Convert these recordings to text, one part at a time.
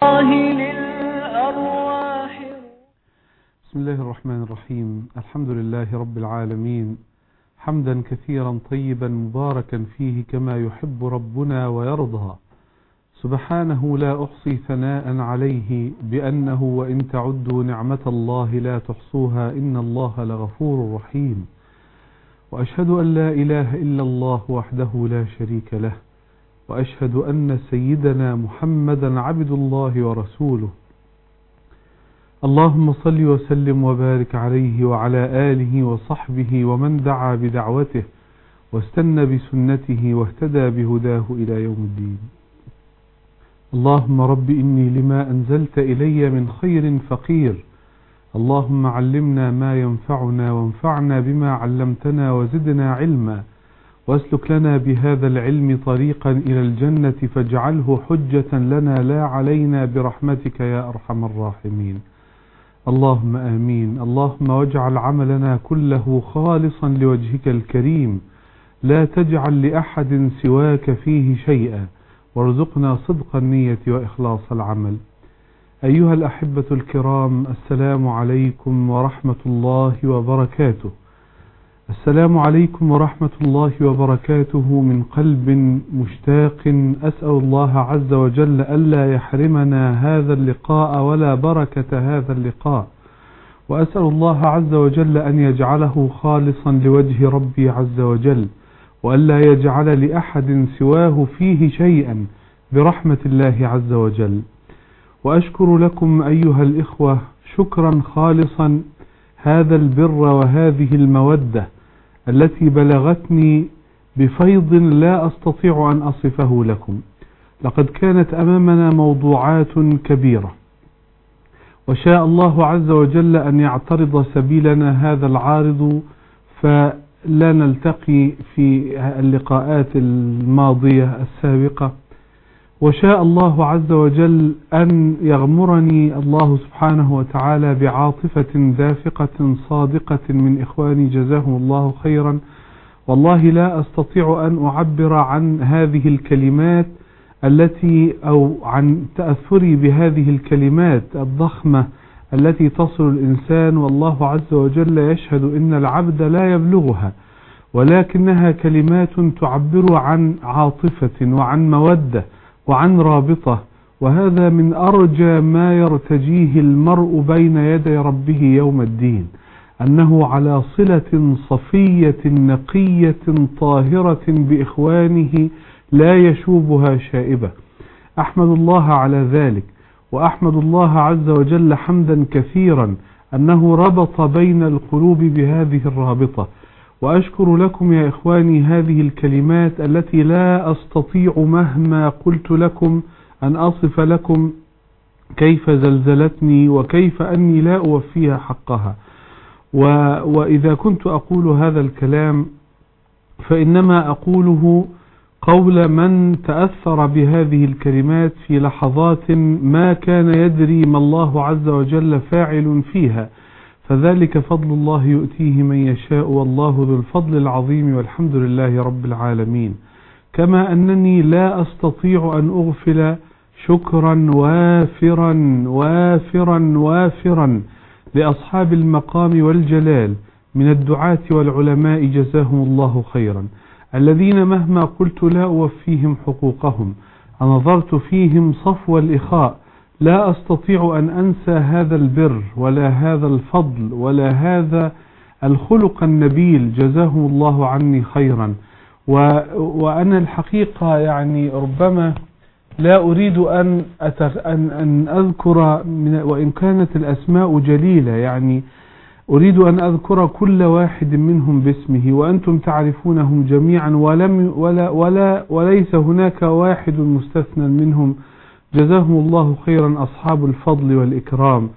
بسم الله الرحمن الرحيم. الحمد لله رب العالمين. حمدا كثيرا طيبا مباركا فيه كما يحب ربنا ويرضى. سبحانه لا أحصي ثناء عليه بأنه وإن تعدوا نعمة الله لا تحصوها إن الله لغفور رحيم. وأشهد أن لا إله إلا الله وحده لا شريك له. وأشهد أن سيدنا محمدا عبد الله ورسوله. اللهم صل وسلم وبارك عليه وعلى آله وصحبه ومن دعا بدعوته واستنى بسنته واهتدى بهداه إلى يوم الدين. اللهم رب إني لما أنزلت إلي من خير فقير. اللهم علمنا ما ينفعنا وانفعنا بما علمتنا وزدنا علما. واسلك لنا بهذا العلم طريقا إلى الجنة فاجعله حجة لنا لا علينا برحمتك يا أرحم الراحمين. اللهم آمين. اللهم واجعل عملنا كله خالصا لوجهك الكريم. لا تجعل لأحد سواك فيه شيئا. وارزقنا صدق النية وإخلاص العمل. أيها الأحبة الكرام السلام عليكم ورحمة الله وبركاته. السلام عليكم ورحمة الله وبركاته. من قلب مشتاق أسأل الله عز وجل ألا يحرمنا هذا اللقاء ولا بركة هذا اللقاء. وأسأل الله عز وجل أن يجعله خالصا لوجه ربي عز وجل وألا يجعل لأحد سواه فيه شيئا برحمة الله عز وجل. وأشكر لكم أيها الإخوة شكرا خالصا هذا البر وهذه المودة. التي بلغتني بفيض لا أستطيع أن أصفه لكم. لقد كانت أمامنا موضوعات كبيرة. وشاء الله عز وجل أن يعترض سبيلنا هذا العارض فلا نلتقي في اللقاءات الماضية السابقة. وشاء الله عز وجل أن يغمرني الله سبحانه وتعالى بعاطفة دافقة صادقة من إخواني جزاهم الله خيرا. والله لا أستطيع أن أعبر عن هذه الكلمات التي أو عن تأثري بهذه الكلمات الضخمة التي تصل الإنسان. والله عز وجل يشهد إن العبد لا يبلغها ولكنها كلمات تعبر عن عاطفة وعن مودة. وعن رابطة وهذا من أرجى ما يرتجيه المرء بين يدي ربه يوم الدين أنه على صلة صفية نقية طاهرة بإخوانه لا يشوبها شائبة. أحمد الله على ذلك وأحمد الله عز وجل حمدا كثيرا أنه ربط بين القلوب بهذه الرابطة وأشكر لكم يا إخواني هذه الكلمات التي لا أستطيع مهما قلت لكم أن أصف لكم كيف زلزلتني وكيف أني لا أوفيها حقها. وإذا كنت أقول هذا الكلام فإنما أقوله قول من تأثر بهذه الكلمات في لحظات ما كان يدري ما الله عز وجل فاعل فيها. فذلك فضل الله يؤتيه من يشاء والله ذو الفضل العظيم والحمد لله رب العالمين. كما أنني لا أستطيع أن أغفل شكرا وافرا وافرا وافرا لأصحاب المقام والجلال. من الدعاة والعلماء جزاهم الله خيرا. الذين مهما قلت لا أوفيهم حقوقهم. نظرت فيهم صفو الإخاء. لا أستطيع أن أنسى هذا البر ولا هذا الفضل ولا هذا الخلق النبيل. جزاهم الله عني خيرا. وأنا الحقيقة يعني ربما لا أريد أن. أن, أن أذكر من وإن كانت الأسماء جليلة. يعني أريد أن أذكر كل واحد منهم باسمه وأنتم تعرفونهم جميعا. ولم ولا ولا وليس هناك واحد مستثنى منهم جزاهم الله خيرا أصحاب الفضل والإكرام.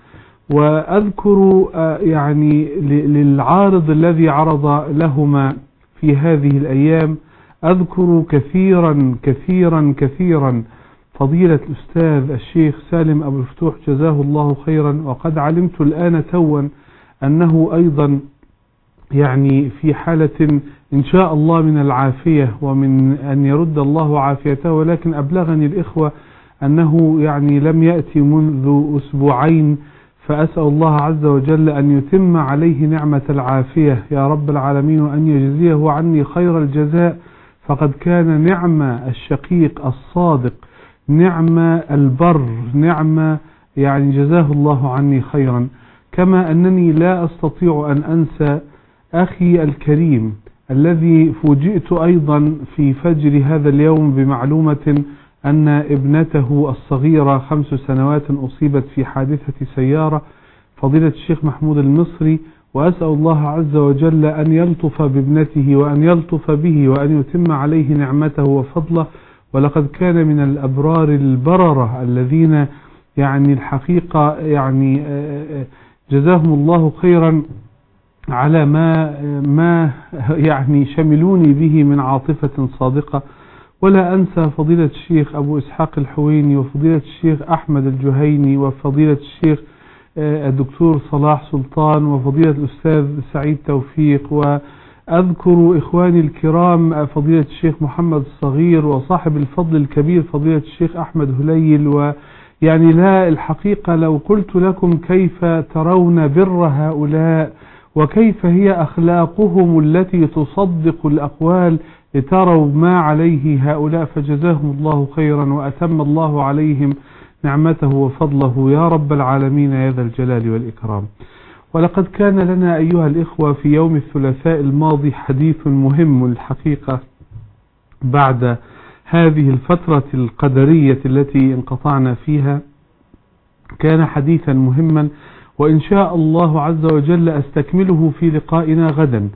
وأذكر يعني للعارض الذي عرض لهما في هذه الأيام أذكر كثيرا كثيرا كثيرا فضيلة الأستاذ الشيخ سالم أبو الفتوح جزاه الله خيرا. وقد علمت الآن توا أنه أيضا يعني في حالة إن شاء الله من العافية ومن أن يرد الله عافيته ولكن أبلغني الإخوة أنه يعني لم يأتي منذ أسبوعين فأسأل الله عز وجل أن يتم عليه نعمة العافية. يا رب العالمين وأن يجزيه عني خير الجزاء. فقد كان نعم الشقيق الصادق نعم البر نعم يعني جزاه الله عني خيرا. كما أنني لا أستطيع أن أنسى أخي الكريم الذي فوجئت أيضا في فجر هذا اليوم بمعلومة أن ابنته الصغيرة خمس سنوات أصيبت في حادثة سيارة فضيلة الشيخ محمود المصري وأسأل الله عز وجل أن يلطف بابنته وأن يلطف به وأن يتم عليه نعمته وفضله. ولقد كان من الأبرار البررة الذين يعني الحقيقة يعني جزاهم الله خيرا على ما ما يعني شملوني به من عاطفة صادقة. ولا أنسى فضيلة الشيخ أبو إسحاق الحويني وفضيلة الشيخ أحمد الجهيني وفضيلة الشيخ الدكتور صلاح سلطان وفضيلة الأستاذ سعيد توفيق. وأذكر إخواني الكرام فضيلة الشيخ محمد الصغير وصاحب الفضل الكبير فضيلة الشيخ أحمد هليل. ويعني لا الحقيقة لو قلت لكم كيف ترون بر هؤلاء وكيف هي أخلاقهم التي تصدق الأقوال لتروا ما عليه هؤلاء فجزاهم الله خيرا وأتم الله عليهم نعمته وفضله. يا رب العالمين يا ذا الجلال والإكرام. ولقد كان لنا أيها الإخوة في يوم الثلاثاء الماضي حديث مهم الحقيقة بعد هذه الفترة القدرية التي انقطعنا فيها. كان حديثا مهما وإن شاء الله عز وجل أستكمله في لقائنا غدا.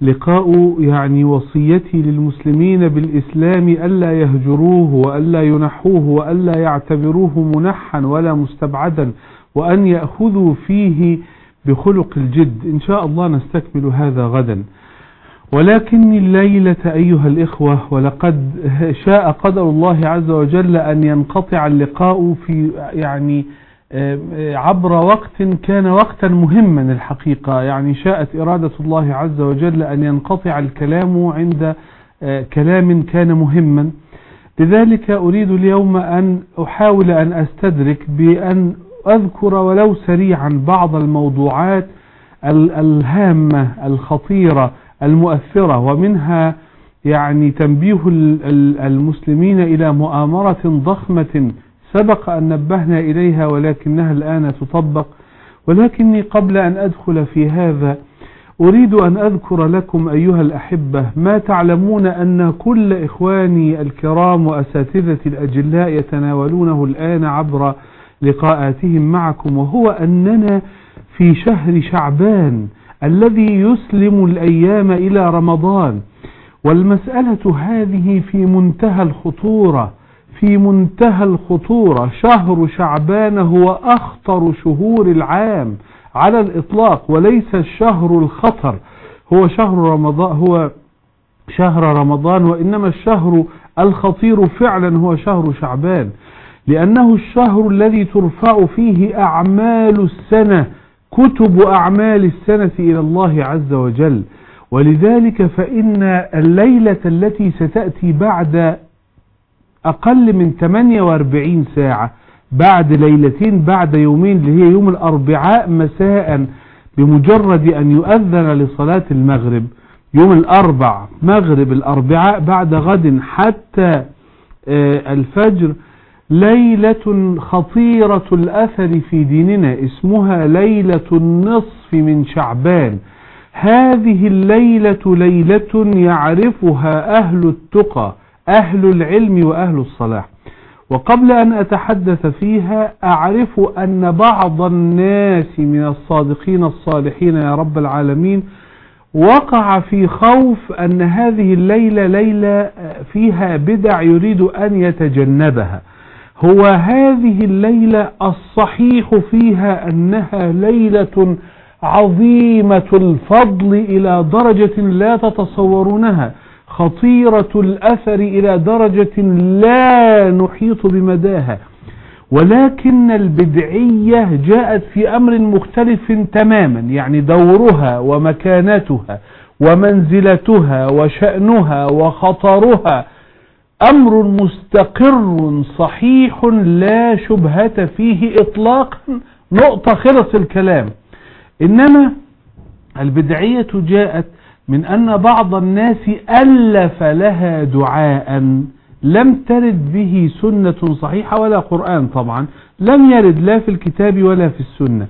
لقاء يعني وصيتي للمسلمين بالإسلام ألا يهجروه وألا ينحوه وألا يعتبروه منحا ولا مستبعدا وأن يأخذوا فيه بخلق الجد. إن شاء الله نستكمل هذا غدا. ولكن الليلة أيها الإخوة ولقد شاء قدر الله عز وجل أن ينقطع اللقاء في يعني عبر وقت كان وقتا مهما الحقيقة. يعني شاءت إرادة الله عز وجل أن ينقطع الكلام عند كلام كان مهما. لذلك أريد اليوم أن أحاول أن أستدرك بأن أذكر ولو سريعا بعض الموضوعات الهامة الخطيرة المؤثرة ومنها يعني تنبيه المسلمين إلى مؤامرة ضخمة سبق أن نبهنا إليها ولكنها الآن تطبق. ولكني قبل أن أدخل في هذا أريد أن أذكر لكم أيها الأحبة ما تعلمون أن كل إخواني الكرام وأساتذة الأجلاء يتناولونه الآن عبر لقاءاتهم معكم وهو أننا في شهر شعبان الذي يسلم الأيام إلى رمضان. والمسألة هذه في منتهى الخطورة في منتهى الخطورة شهر شعبان هو أخطر شهور العام على الإطلاق وليس الشهر الخطر. هو شهر رمضان هو شهر رمضان وإنما الشهر الخطير فعلا هو شهر شعبان لأنه الشهر الذي ترفع فيه أعمال السنة كتب أعمال السنة إلى الله عز وجل. ولذلك فإن الليلة التي ستأتي بعد أقل من 48 ساعة بعد ليلتين بعد يومين اللي هي يوم الأربعاء مساء بمجرد أن يؤذن لصلاة المغرب. يوم الأربع مغرب الأربعاء بعد غد حتى الفجر. ليلة خطيرة الأثر في ديننا اسمها ليلة النصف من شعبان. هذه الليلة ليلة يعرفها أهل التقى. أهل العلم وأهل الصلاح. وقبل أن أتحدث فيها أعرف أن بعض الناس من الصادقين الصالحين يا رب العالمين وقع في خوف أن هذه الليلة ليلة فيها بدع يريد أن يتجنبها. هو هذه الليلة الصحيح فيها أنها ليلة عظيمة الفضل إلى درجة لا تتصورونها. خطيرة الأثر إلى درجة لا نحيط بمداها. ولكن البدعية جاءت في أمر مختلف تماما يعني دورها ومكانتها ومنزلتها وشأنها وخطرها أمر مستقر صحيح لا شبهة فيه إطلاقا. نقطة خلص الكلام. إنما البدعية جاءت من أن بعض الناس ألف لها دعاء لم ترد به سنة صحيحة ولا قرآن طبعا لم يرد لا في الكتاب ولا في السنة.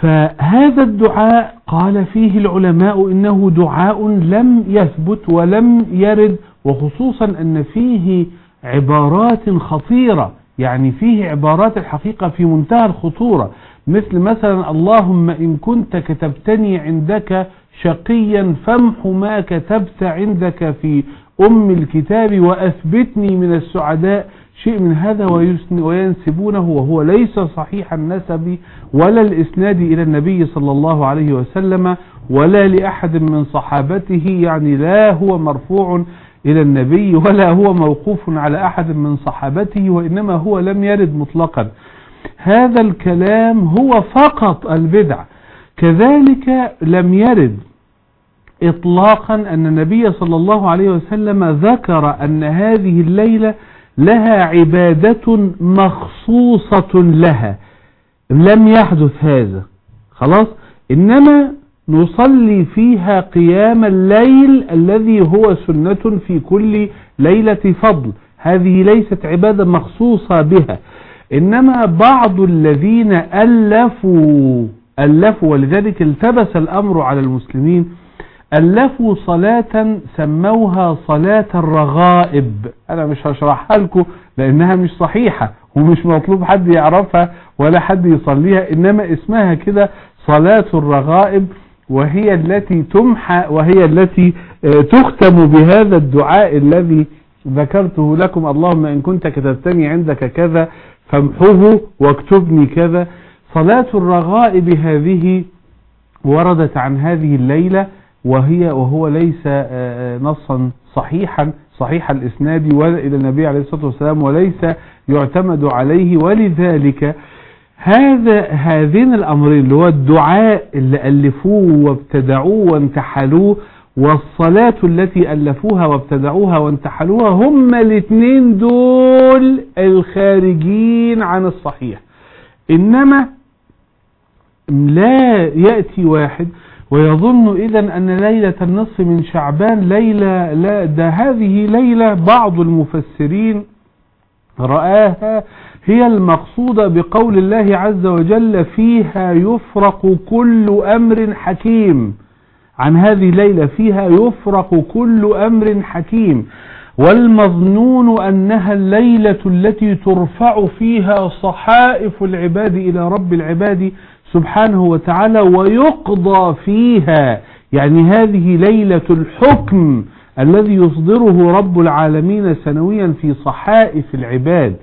فهذا الدعاء قال فيه العلماء إنه دعاء لم يثبت ولم يرد وخصوصا أن فيه عبارات خطيرة يعني فيه عبارات الحقيقة في منتهى الخطورة. مثل مثلا اللهم إن كنت كتبتني عندك شقيا فامح ما كتبت عندك في أم الكتاب وأثبتني من السعداء. شيء من هذا وينسبونه وهو ليس صحيح النسب ولا الإسناد إلى النبي صلى الله عليه وسلم ولا لأحد من صحابته. يعني لا هو مرفوع إلى النبي ولا هو موقوف على أحد من صحابته وإنما هو لم يرد مطلقا. هذا الكلام هو فقط البدع. كذلك لم يرد إطلاقا أن النبي صلى الله عليه وسلم ذكر أن هذه الليلة لها عبادة مخصوصة لها. لم يحدث هذا. خلاص؟ إنما نصلي فيها قيام الليل الذي هو سنة في كل ليلة فضل. هذه ليست عبادة مخصوصة بها. إنما بعض الذين ألفوا ألفوا ولذلك التبس الأمر على المسلمين ألفوا صلاة سموها صلاة الرغائب. أنا مش هشرحها لكم لأنها مش صحيحة ومش مطلوب حد يعرفها ولا حد يصليها إنما اسمها كده صلاة الرغائب وهي التي تمحى وهي التي تختم بهذا الدعاء الذي ذكرته لكم. اللهم إن كنت كتبتني عندك كذا فامحه واكتبني كذا. صلاة الرغائب هذه وردت عن هذه الليلة وهي وهو ليس نصا صحيحا صحيح الإسناد إلى النبي عليه الصلاة والسلام وليس يعتمد عليه. ولذلك هذا هذين الأمرين اللي هو الدعاء اللي ألفوه وابتدعوه وانتحلوه والصلاة التي ألفوها وابتدعوها وانتحلوها هم الاثنين دول الخارجين عن الصحيح. إنما لا يأتي واحد ويظن إذا أن ليلة النصف من شعبان ليلة لا ده هذه ليلة بعض المفسرين رآها هي المقصودة بقول الله عز وجل فيها يفرق كل أمر حكيم. عن هذه الليلة فيها يفرق كل أمر حكيم. والمظنون أنها الليلة التي ترفع فيها صحائف العباد إلى رب العباد سبحانه وتعالى ويقضى فيها. يعني هذه ليلة الحكم الذي يصدره رب العالمين سنويا في صحائف العباد.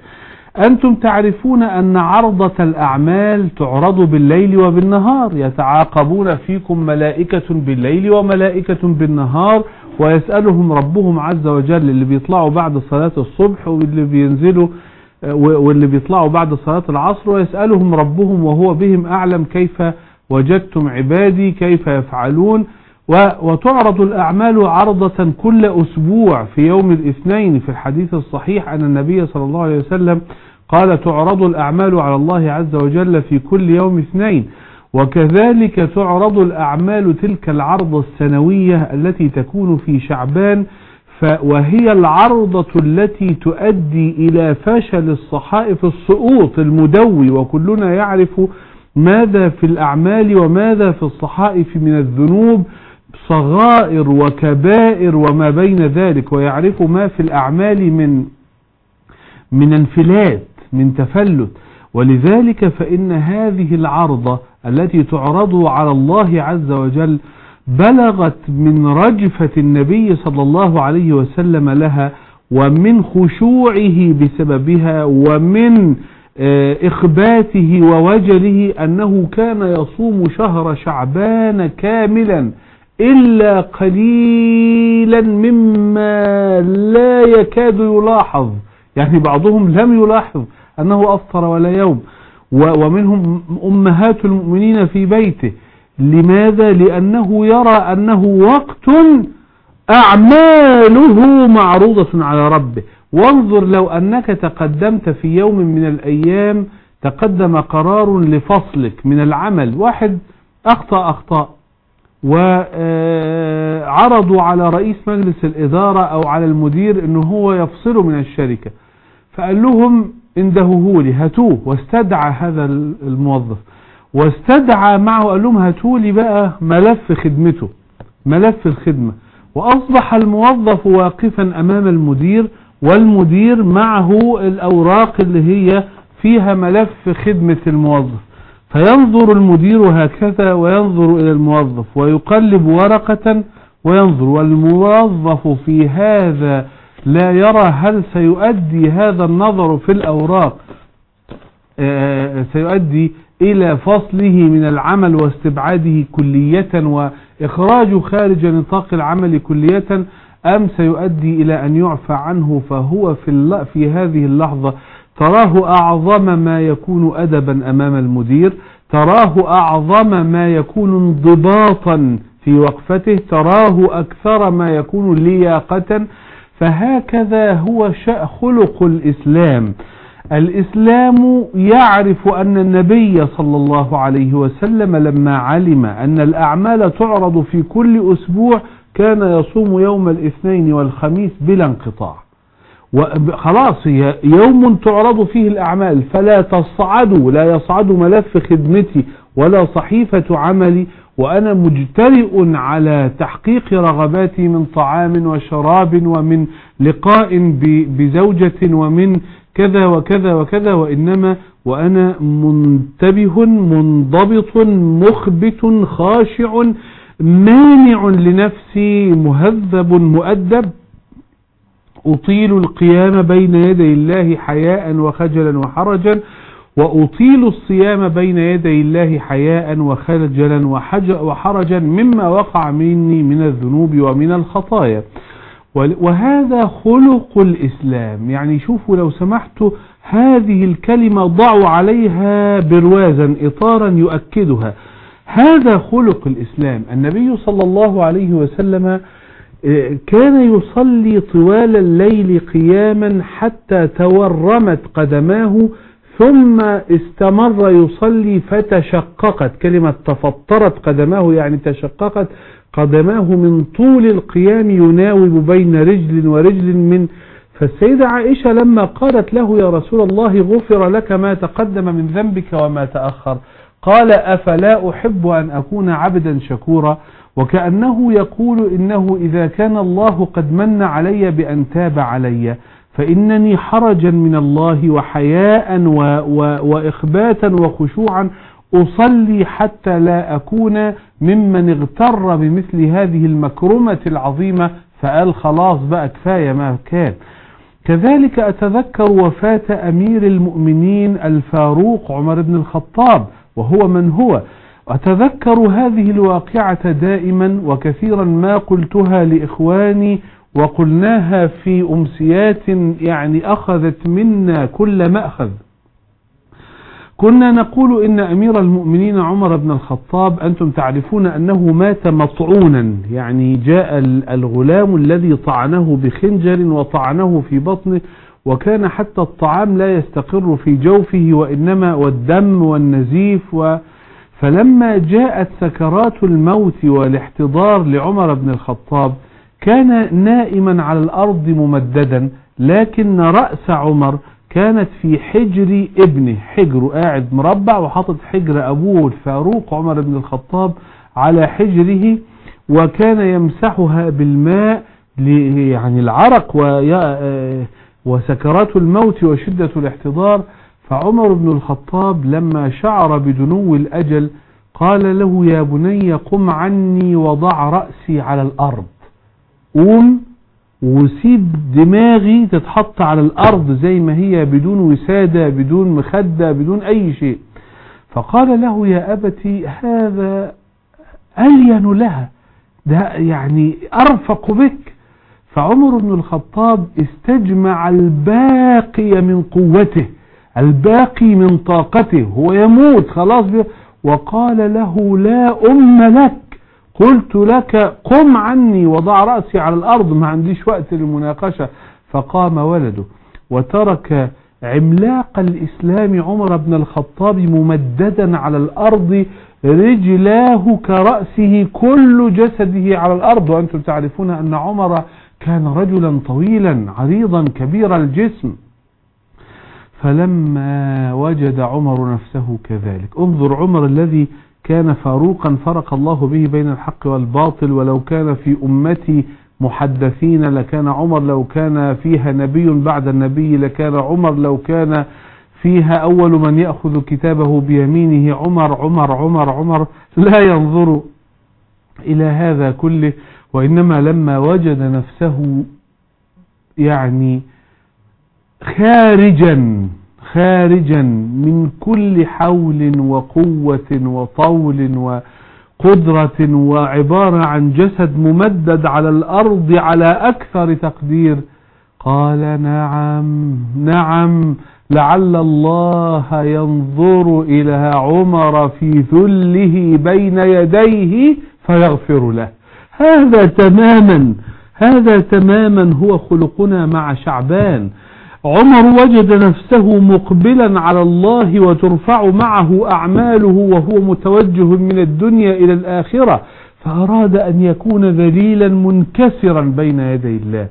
أنتم تعرفون أن عرضة الأعمال تعرض بالليل وبالنهار. يتعاقبون فيكم ملائكة بالليل وملائكة بالنهار ويسألهم ربهم عز وجل اللي بيطلعوا بعد صلاة الصبح واللي بينزلوا واللي بيطلعوا بعد صلاة العصر ويسألهم ربهم وهو بهم أعلم كيف وجدتم عبادي كيف يفعلون. وتعرض الأعمال عرضة كل أسبوع في يوم الاثنين في الحديث الصحيح أن النبي صلى الله عليه وسلم قال تعرض الأعمال على الله عز وجل في كل يوم اثنين. وكذلك تعرض الأعمال تلك العرضة السنوية التي تكون في شعبان وهي العرضة التي تؤدي إلى فشل الصحائف السقوط المدوي وكلنا يعرف ماذا في الأعمال وماذا في الصحائف من الذنوب صغائر وكبائر وما بين ذلك ويعرف ما في الأعمال من من انفلات من تفلت. ولذلك فإن هذه العرضة التي تعرض على الله عز وجل بلغت من رجفة النبي صلى الله عليه وسلم لها ومن خشوعه بسببها ومن إخباته ووجله أنه كان يصوم شهر شعبان كاملا إلا قليلا مما لا يكاد يلاحظ. يعني بعضهم لم يلاحظ أنه أفطر ولا يوم. ومنهم أمهات المؤمنين في بيته. لماذا؟ لأنه يرى أنه وقت أعماله معروضة على ربه. وانظر لو أنك تقدمت في يوم من الأيام تقدم قرار لفصلك من العمل. واحد أخطأ أخطاء وعرضوا على رئيس مجلس الإدارة أو على المدير أنه هو يفصله من الشركة. فقال لهم اندهوه لي هاتوه واستدعى هذا الموظف. واستدعى معه قال لهم هاتوا لي بقى ملف خدمته ملف الخدمة. وأصبح الموظف واقفا أمام المدير والمدير معه الأوراق اللي هي فيها ملف خدمة الموظف. فينظر المدير هكذا وينظر إلى الموظف ويقلب ورقة وينظر. والموظف في هذا لا يرى هل سيؤدي هذا النظر في الأوراق. سيؤدي إلى فصله من العمل واستبعاده كلية وإخراجه خارج نطاق العمل كلية أم سيؤدي إلى أن يعفى عنه فهو في, في هذه اللحظة. تراه أعظم ما يكون أدبا أمام المدير تراه أعظم ما يكون انضباطا في وقفته تراه أكثر ما يكون لياقة فهكذا هو خلق الإسلام. الإسلام يعرف أن النبي صلى الله عليه وسلم لما علم أن الأعمال تعرض في كل أسبوع كان يصوم يوم الاثنين والخميس بلا انقطاع. وخلاص يوم تعرض فيه الأعمال فلا تصعدوا لا يصعد ملف خدمتي ولا صحيفة عملي وأنا مجترئ على تحقيق رغباتي من طعام وشراب ومن لقاء بزوجة ومن كذا وكذا وكذا وإنما وأنا منتبه منضبط مخبت خاشع مانع لنفسي مهذب مؤدب أطيل القيام بين يدي الله حياء وخجلا وحرجا وأطيل الصيام بين يدي الله حياء وخجلا وحرجا مما وقع مني من الذنوب ومن الخطايا وهذا خلق الإسلام. يعني شوفوا لو سمحتوا هذه الكلمة ضعوا عليها بروازا إطارا يؤكدها. هذا خلق الإسلام. النبي صلى الله عليه وسلم آه، كان يصلي طوال الليل قياما حتى تورمت قدماه ثم استمر يصلي فتشققت. كلمة تفطرت قدماه يعني تشققت قدماه من طول القيام يناوب بين رجل ورجل من فالسيدة عائشة لما قالت له يا رسول الله غفر لك ما تقدم من ذنبك وما تأخر قال أفلا أحب أن أكون عبدا شكورا؟ وكأنه يقول إنه إذا كان الله قد من علي بأن تاب علي فإنني حرجا من الله وحياء وإخباتا وخشوعا أصلي حتى لا أكون ممن اغتر بمثل هذه المكرمة العظيمة فقال خلاص بقى كفاية ما كان. كذلك أتذكر وفاة أمير المؤمنين الفاروق عمر بن الخطاب وهو من هو. أتذكر هذه الواقعة دائما وكثيرا ما قلتها لإخواني وقلناها في أمسيات يعني أخذت منا كل مأخذ. كنا نقول إن أمير المؤمنين عمر بن الخطاب أنتم تعرفون أنه مات مطعونا يعني جاء الغلام الذي طعنه بخنجر وطعنه في بطنه وكان حتى الطعام لا يستقر في جوفه وإنما والدم والنزيف و فلما جاءت سكرات الموت والاحتضار لعمر بن الخطاب كان نائما على الأرض ممددا لكن رأس عمر كانت في حجر ابنه. حجره قاعد مربع وحاطط حجر أبوه الفاروق عمر بن الخطاب على حجره وكان يمسحها بالماء يعني العرق وسكرات الموت وشدة الاحتضار. فعمر بن الخطاب لما شعر بدنو الأجل قال له يا بني قم عني وضع رأسي على الأرض. قوم وسيب دماغي تتحط على الأرض زي ما هي بدون وسادة بدون مخدة بدون أي شيء. فقال له يا أبتي هذا ألين لها ده يعني أرفق بك. فعمر بن الخطاب استجمع الباقي من قوته الباقي من طاقته هو يموت خلاص. وقال له لا أم لك. قلت لك قم عني وضع رأسي على الأرض ما عنديش وقت للمناقشة فقام ولده وترك عملاق الإسلام عمر بن الخطاب ممددا على الأرض رجلاه كرأسه كل جسده على الأرض. وأنتم تعرفون أن عمر كان رجلا طويلا عريضا كبير الجسم. فلما وجد عمر نفسه كذلك. انظر عمر الذي كان فاروقا فرق الله به بين الحق والباطل ولو كان في أمتي محدثين لكان عمر لو كان فيها نبي بعد النبي لكان عمر لو كان فيها أول من يأخذ كتابه بيمينه عمر عمر عمر عمر لا ينظر إلى هذا كله وإنما لما وجد نفسه يعني خارجا خارجا من كل حول وقوة وطول وقدرة وعبارة عن جسد ممدد على الأرض على أكثر تقدير. قال نعم نعم لعل الله ينظر إلى عمر في ذله بين يديه فيغفر له. هذا تماما هذا تماما هو خلقنا مع شعبان. عمر وجد نفسه مقبلا على الله وترفع معه أعماله وهو متوجه من الدنيا إلى الآخرة فأراد أن يكون ذليلا منكسرا بين يدي الله.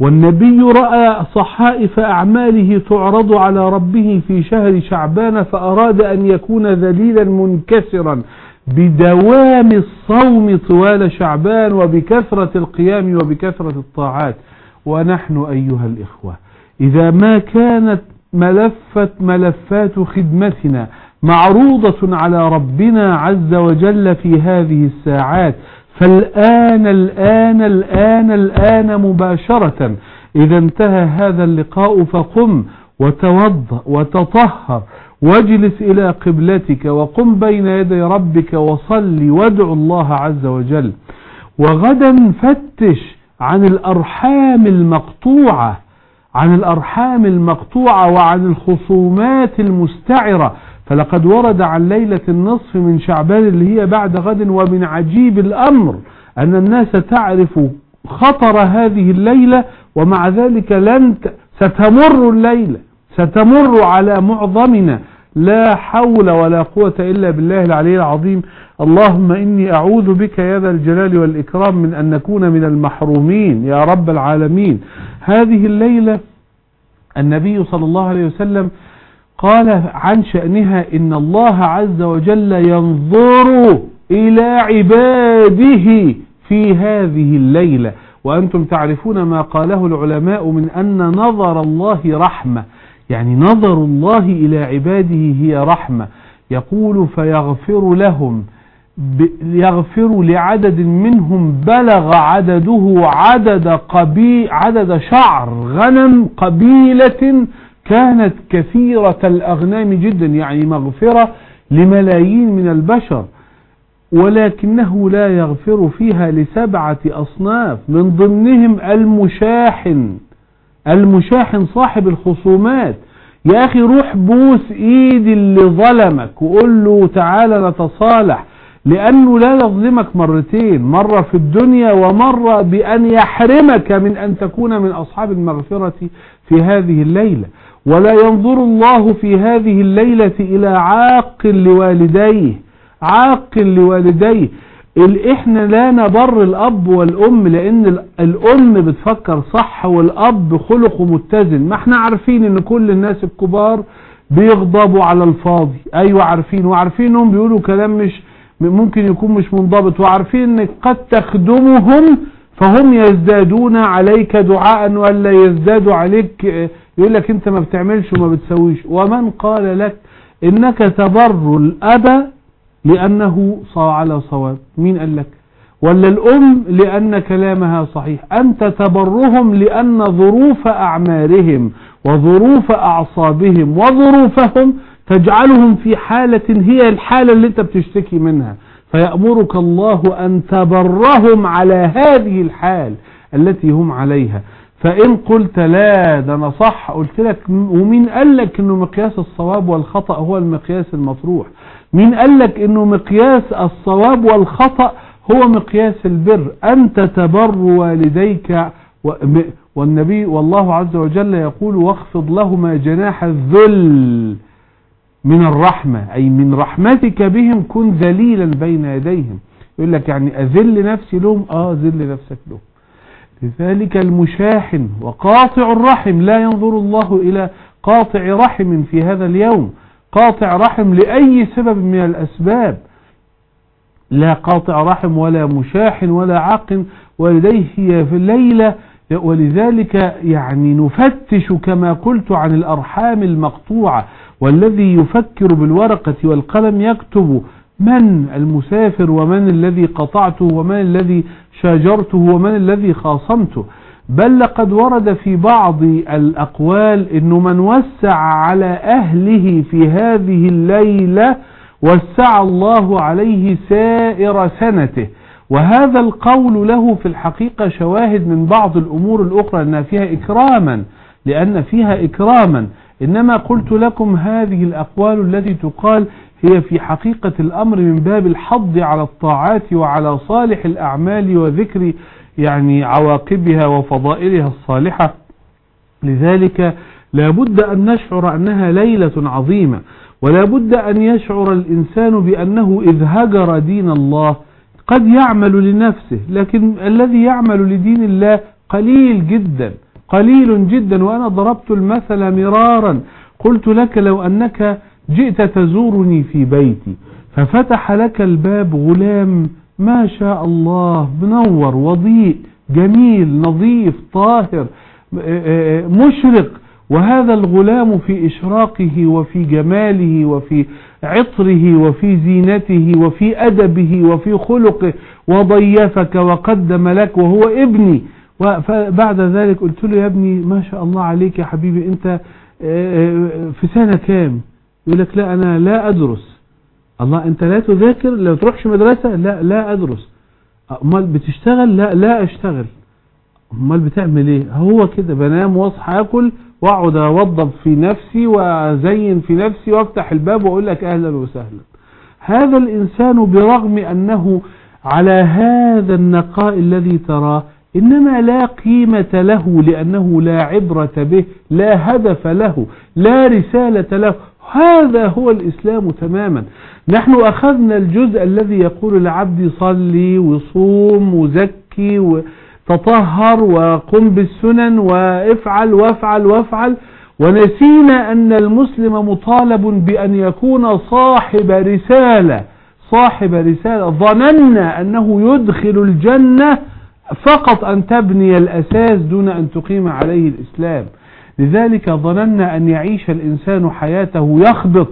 والنبي رأى صحائف أعماله تعرض على ربه في شهر شعبان فأراد أن يكون ذليلا منكسرا بدوام الصوم طوال شعبان وبكثرة القيام وبكثرة الطاعات. ونحن أيها الإخوة إذا ما كانت ملفة ملفات خدمتنا معروضة على ربنا عز وجل في هذه الساعات فالآن الآن الآن الآن مباشرة إذا انتهى هذا اللقاء فقم وتوضأ وتطهر واجلس إلى قبلتك وقم بين يدي ربك وصل وادع الله عز وجل. وغدا فتش عن الأرحام المقطوعة عن الأرحام المقطوعة وعن الخصومات المستعرة. فلقد ورد عن ليلة النصف من شعبان اللي هي بعد غد ومن عجيب الأمر أن الناس تعرف خطر هذه الليلة ومع ذلك لن ستمر الليلة ستمر على معظمنا. لا حول ولا قوة إلا بالله العلي العظيم. اللهم إني أعوذ بك يا ذا الجلال والإكرام من أن نكون من المحرومين يا رب العالمين. هذه الليلة النبي صلى الله عليه وسلم قال عن شأنها إن الله عز وجل ينظر إلى عباده في هذه الليلة. وأنتم تعرفون ما قاله العلماء من أن نظر الله رحمة. يعني نظر الله إلى عباده هي رحمة. يقول فيغفر لهم. يغفر لعدد منهم بلغ عدده عدد قبي عدد شعر غنم قبيلة كانت كثيرة الأغنام جدا يعني مغفرة لملايين من البشر. ولكنه لا يغفر فيها لسبعة أصناف من ضمنهم المشاحن. المشاحن صاحب الخصومات. يا أخي روح بوس إيد اللي ظلمك وقول له تعالى نتصالح. لأنه لا يظلمك مرتين مرة في الدنيا ومرة بأن يحرمك من أن تكون من أصحاب المغفرة في هذه الليلة. ولا ينظر الله في هذه الليلة إلى عاق لوالديه عاق لوالديه. إحنا لا نبر الأب والأم لأن الأم بتفكر صح والأب خلقه متزن. ما إحنا عارفين إن كل الناس الكبار بيغضبوا على الفاضي. أيوه عارفين وعارفين انهم بيقولوا كلام مش ممكن يكون مش منضبط. وعارفين انك قد تخدمهم فهم يزدادون عليك دعاء ولا يزدادوا عليك يقول لك أنت ما بتعملش وما بتسويش. ومن قال لك إنك تبر الأب لأنه على صواب. مين قال لك؟ ولا الأم لأن كلامها صحيح. أنت تبرهم لأن ظروف أعمارهم وظروف أعصابهم وظروفهم تجعلهم في حالة هي الحالة اللي انت بتشتكي منها. فيأمرك الله أن تبرهم على هذه الحال التي هم عليها. فإن قلت لا ده أنا صح. قلت لك ومين قال لك أنه مقياس الصواب والخطأ هو المقياس المطروح؟ مين قال لك أنه مقياس الصواب والخطأ هو مقياس البر؟ أنت تبر والديك والنبي والله عز وجل يقول واخفض لهما جناح الذل. من الرحمة أي من رحمتك بهم كن ذليلا بين يديهم. يقول لك يعني أذل نفسي لهم؟ آه ذل نفسك لهم. لذلك المشاحن وقاطع الرحم لا ينظر الله إلى قاطع رحم في هذا اليوم. قاطع رحم لأي سبب من الأسباب. لا قاطع رحم ولا مشاحن ولا عاق ولديه في الليلة. ولذلك يعني نفتش كما قلت عن الأرحام المقطوعة. والذي يفكر بالورقة والقلم يكتب من المسافر ومن الذي قطعته ومن الذي شاجرته ومن الذي خاصمته. بل لقد ورد في بعض الأقوال أنه من وسع على أهله في هذه الليلة وسع الله عليه سائر سنته. وهذا القول له في الحقيقة شواهد من بعض الأمور الأخرى أنها فيها إكراما لأن فيها إكراما. إنما قلت لكم هذه الأقوال التي تقال هي في حقيقة الأمر من باب الحض على الطاعات وعلى صالح الأعمال وذكر يعني عواقبها وفضائلها الصالحة. لذلك لابد أن نشعر أنها ليلة عظيمة ولا بد أن يشعر الإنسان بأنه إذ هجر دين الله. قد يعمل لنفسه لكن الذي يعمل لدين الله قليل جدا. قليل جدا وأنا ضربت المثل مرارا. قلت لك لو أنك جئت تزورني في بيتي ففتح لك الباب غلام ما شاء الله منور وضيء جميل نظيف طاهر مشرق. وهذا الغلام في إشراقه وفي جماله وفي عطره وفي زينته وفي أدبه وفي خلقه وضيفك وقدم لك وهو ابني. فبعد ذلك قلت له يا ابني ما شاء الله عليك يا حبيبي انت في سنة كام؟ يقول لك لا أنا لا أدرس. الله أنت لا تذاكر لا تروحش مدرسة لا لا أدرس. أمال بتشتغل؟ لا لا أشتغل. أمال بتعمل إيه؟ هو كده بنام واصحى آكل وأقعد أوضب في نفسي وأزين في نفسي وأفتح الباب وأقول لك أهلا وسهلا. هذا الإنسان برغم أنه على هذا النقاء الذي تراه إنما لا قيمة له لأنه لا عبرة به لا هدف له لا رسالة له. هذا هو الإسلام تماما. نحن أخذنا الجزء الذي يقول العبد صلي وصوم وزكي وتطهر وقم بالسنن وافعل وافعل وافعل. ونسينا أن المسلم مطالب بأن يكون صاحب رسالة صاحب رسالة. ظننا أنه يدخل الجنة فقط أن تبني الأساس دون أن تقيم عليه الإسلام. لذلك ظننا أن يعيش الإنسان حياته يخبط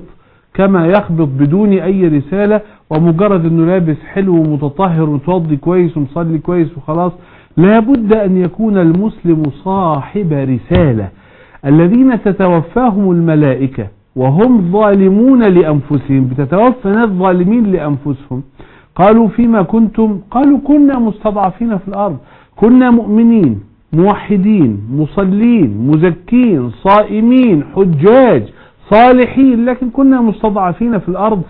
كما يخبط بدون أي رسالة ومجرد أنه لابس حلو ومتطهر ومتوضي كويس ومصلي كويس وخلاص لابد أن يكون المسلم صاحب رسالة. الذين تتوفاهم الملائكة وهم ظالمون لأنفسهم بتتوفى ناس ظالمين لأنفسهم قالوا فيما كنتم؟ قالوا كنا مستضعفين في الأرض. كنا مؤمنين موحدين مصلين مزكين صائمين حجاج صالحين لكن كنا مستضعفين في الأرض.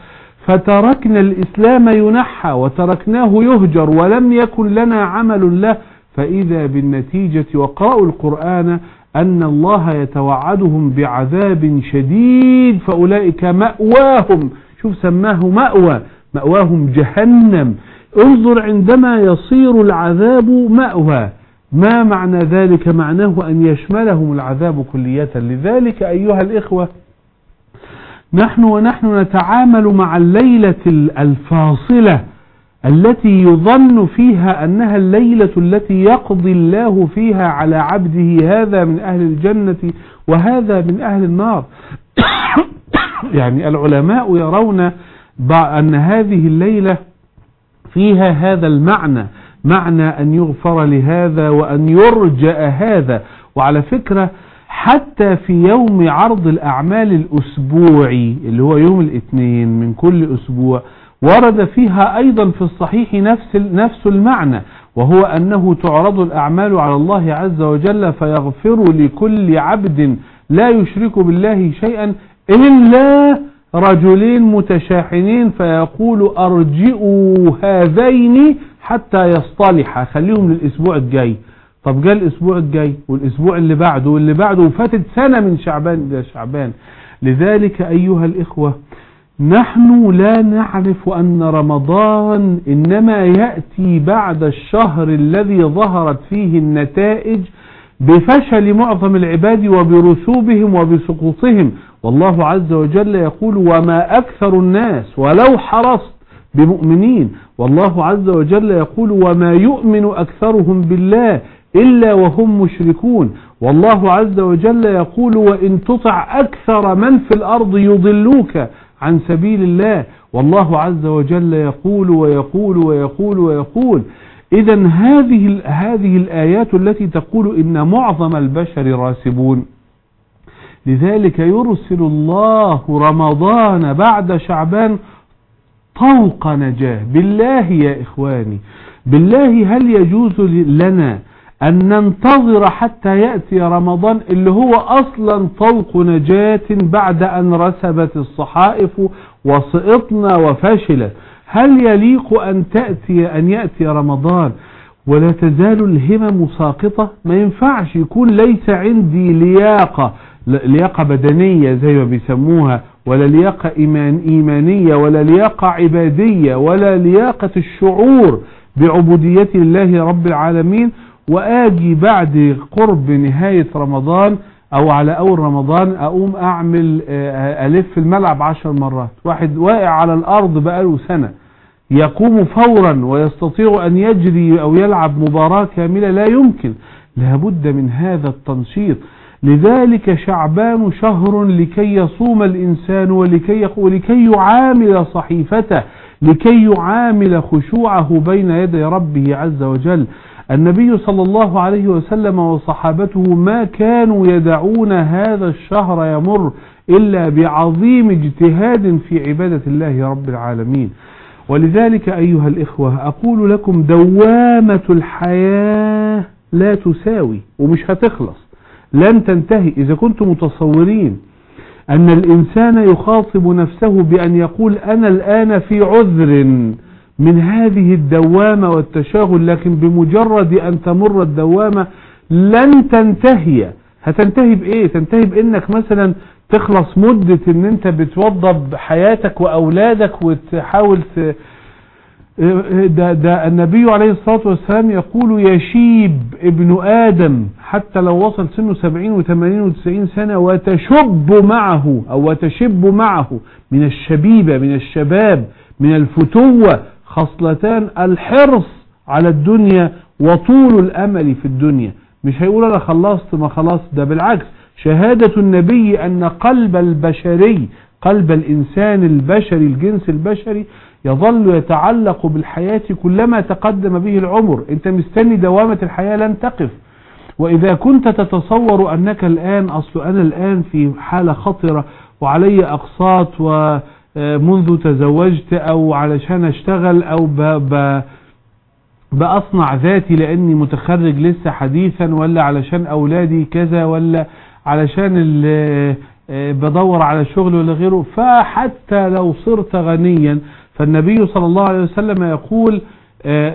فتركنا الإسلام ينحى وتركناه يهجر ولم يكن لنا عمل له. فإذا بالنتيجة وقرأوا القرآن أن الله يتوعدهم بعذاب شديد فأولئك مأواهم. شوف سماه مأوى. مأواهم جهنم. انظر عندما يصير العذاب مأوى. ما معنى ذلك؟ معناه أن يشملهم العذاب كلية. لذلك أيها الإخوة نحن ونحن نتعامل مع الليلة الفاصلة التي يظن فيها أنها الليلة التي يقضي الله فيها على عبده. هذا من أهل الجنة وهذا من أهل النار. يعني العلماء يرون أن هذه الليلة فيها هذا المعنى معنى أن يغفر لهذا وأن يرجأ هذا. وعلى فكرة حتى في يوم عرض الأعمال الأسبوعي اللي هو يوم الاثنين من كل أسبوع ورد فيها أيضا في الصحيح نفس نفس المعنى وهو أنه تعرض الأعمال على الله عز وجل فيغفر لكل عبد لا يشرك بالله شيئا إلا رجلين متشاحنين فيقول أرجئوا هذين حتى يصطلحا خليهم للأسبوع الجاي. طب جاء الأسبوع الجاي والأسبوع اللي بعده واللي بعده وفاتت سنة من شعبان إلى شعبان. لذلك أيها الإخوة نحن لا نعرف أن رمضان إنما يأتي بعد الشهر الذي ظهرت فيه النتائج بفشل معظم العباد وبرسوبهم وبسقوطهم. والله عز وجل يقول وما أكثر الناس ولو حرصت بمؤمنين. والله عز وجل يقول وما يؤمن أكثرهم بالله إلا وهم مشركون. والله عز وجل يقول وإن تطع أكثر من في الأرض يضلوك عن سبيل الله. والله عز وجل يقول ويقول ويقول ويقول إذا هذه هذه الآيات التي تقول إن معظم البشر راسبون. لذلك يرسل الله رمضان بعد شعبان طوق نجاة. بالله يا إخواني بالله هل يجوز لنا أن ننتظر حتى يأتي رمضان اللي هو أصلا طوق نجاة بعد أن رسبت الصحائف وسقطنا وفشلت؟ هل يليق أن تأتي أن يأتي رمضان ولا تزال الهمم ساقطة؟ ما ينفعش يكون ليس عندي لياقة لياقة بدنية زي ما بيسموها ولا لياقة إيمان إيمانية ولا لياقة عبادية ولا لياقة الشعور بعبودية الله رب العالمين. وآجي بعد قرب نهاية رمضان أو على أول رمضان أقوم أعمل ألف الملعب عشر مرات. واحد واقع على الأرض بقاله سنة. يقوم فورا ويستطيع أن يجري أو يلعب مباراة كاملة لا يمكن. لابد من هذا التنشيط. لذلك شعبان شهر لكي يصوم الإنسان ولكي, ولكي يعامل صحيفته لكي يعامل خشوعه بين يدي ربه عز وجل. النبي صلى الله عليه وسلم وصحابته ما كانوا يدعون هذا الشهر يمر إلا بعظيم اجتهاد في عبادة الله رب العالمين. ولذلك أيها الإخوة أقول لكم دوامة الحياة لا تساوي ومش هتخلص لن تنتهي. إذا كنتم متصورين أن الإنسان يخاطب نفسه بأن يقول أنا الآن في عذر من هذه الدوامة والتشاغل لكن بمجرد أن تمر الدوامة لن تنتهي. هتنتهي بإيه؟ تنتهي بإنك مثلا تخلص مدة إن أنت بتوضب حياتك وأولادك وتحاول ت... ده, ده النبي عليه الصلاة والسلام يقول يشيب ابن آدم حتى لو وصل سنه سبعين وثمانين وتسعين سنة وتشب معه أو وتشب معه من الشبيبة من الشباب من الفتوة. خصلتان الحرص على الدنيا وطول الأمل في الدنيا. مش هيقول أنا خلصت ما خلصت ده بالعكس. شهادة النبي أن قلب البشري قلب الإنسان البشري الجنس البشري يظل يتعلق بالحياة كلما تقدم به العمر. أنت مستني دوامة الحياة لن تقف. وإذا كنت تتصور أنك الآن أصل أنا الآن في حالة خطرة وعلي أقساط ومنذ تزوجت أو علشان أشتغل أو ب ب بأصنع ذاتي لأني متخرج لسه حديثا ولا علشان أولادي كذا ولا علشان بدور على شغل ولا غيره. فحتى لو صرت غنيا فالنبي صلى الله عليه وسلم يقول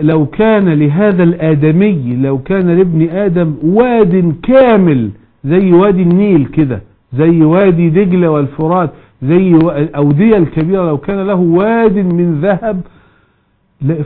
لو كان لهذا الآدمي لو كان لابن آدم واد كامل زي وادي النيل كده زي وادي دجلة والفرات زي الأودية الكبيرة لو كان له واد من ذهب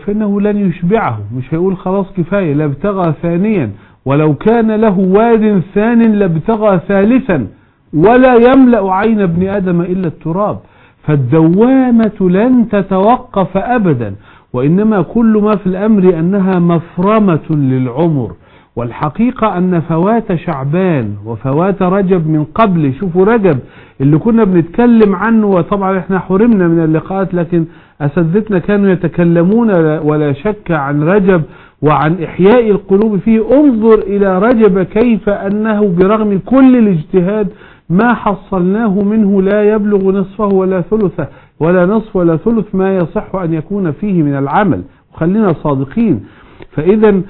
فإنه لن يشبعه مش هيقول خلاص كفاية لابتغى ثانيا. ولو كان له واد ثان لابتغى ثالثا ولا يملأ عين ابن آدم إلا التراب. فالدوامة لن تتوقف أبدا وإنما كل ما في الأمر أنها مفرمة للعمر. والحقيقة أن فوات شعبان وفوات رجب من قبل شوفوا رجب اللي كنا بنتكلم عنه وطبعا إحنا حرمنا من اللقاءات لكن أساتذتنا كانوا يتكلمون ولا شك عن رجب وعن إحياء القلوب فيه. انظر إلى رجب كيف أنه برغم كل الاجتهاد ما حصلناه منه لا يبلغ نصفه ولا ثلثه ولا نصف ولا ثلث ما يصح أن يكون فيه من العمل. وخلينا صادقين. فإذا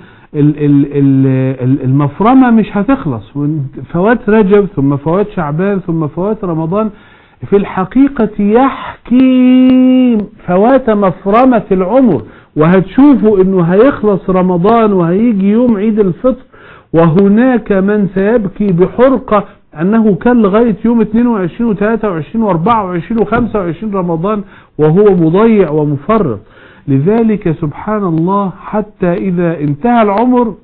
المفرمة مش هتخلص فوات رجب ثم فوات شعبان ثم فوات رمضان في الحقيقة يحكي فوات مفرمة العمر وهتشوفوا إنه هيخلص رمضان وهيجي يوم عيد الفطر وهناك من سيبكي بحرقة أنه كان لغاية يوم 22 و 23 و 24 و 25 رمضان وهو مضيع ومفرط. لذلك سبحان الله حتى إذا انتهى العمر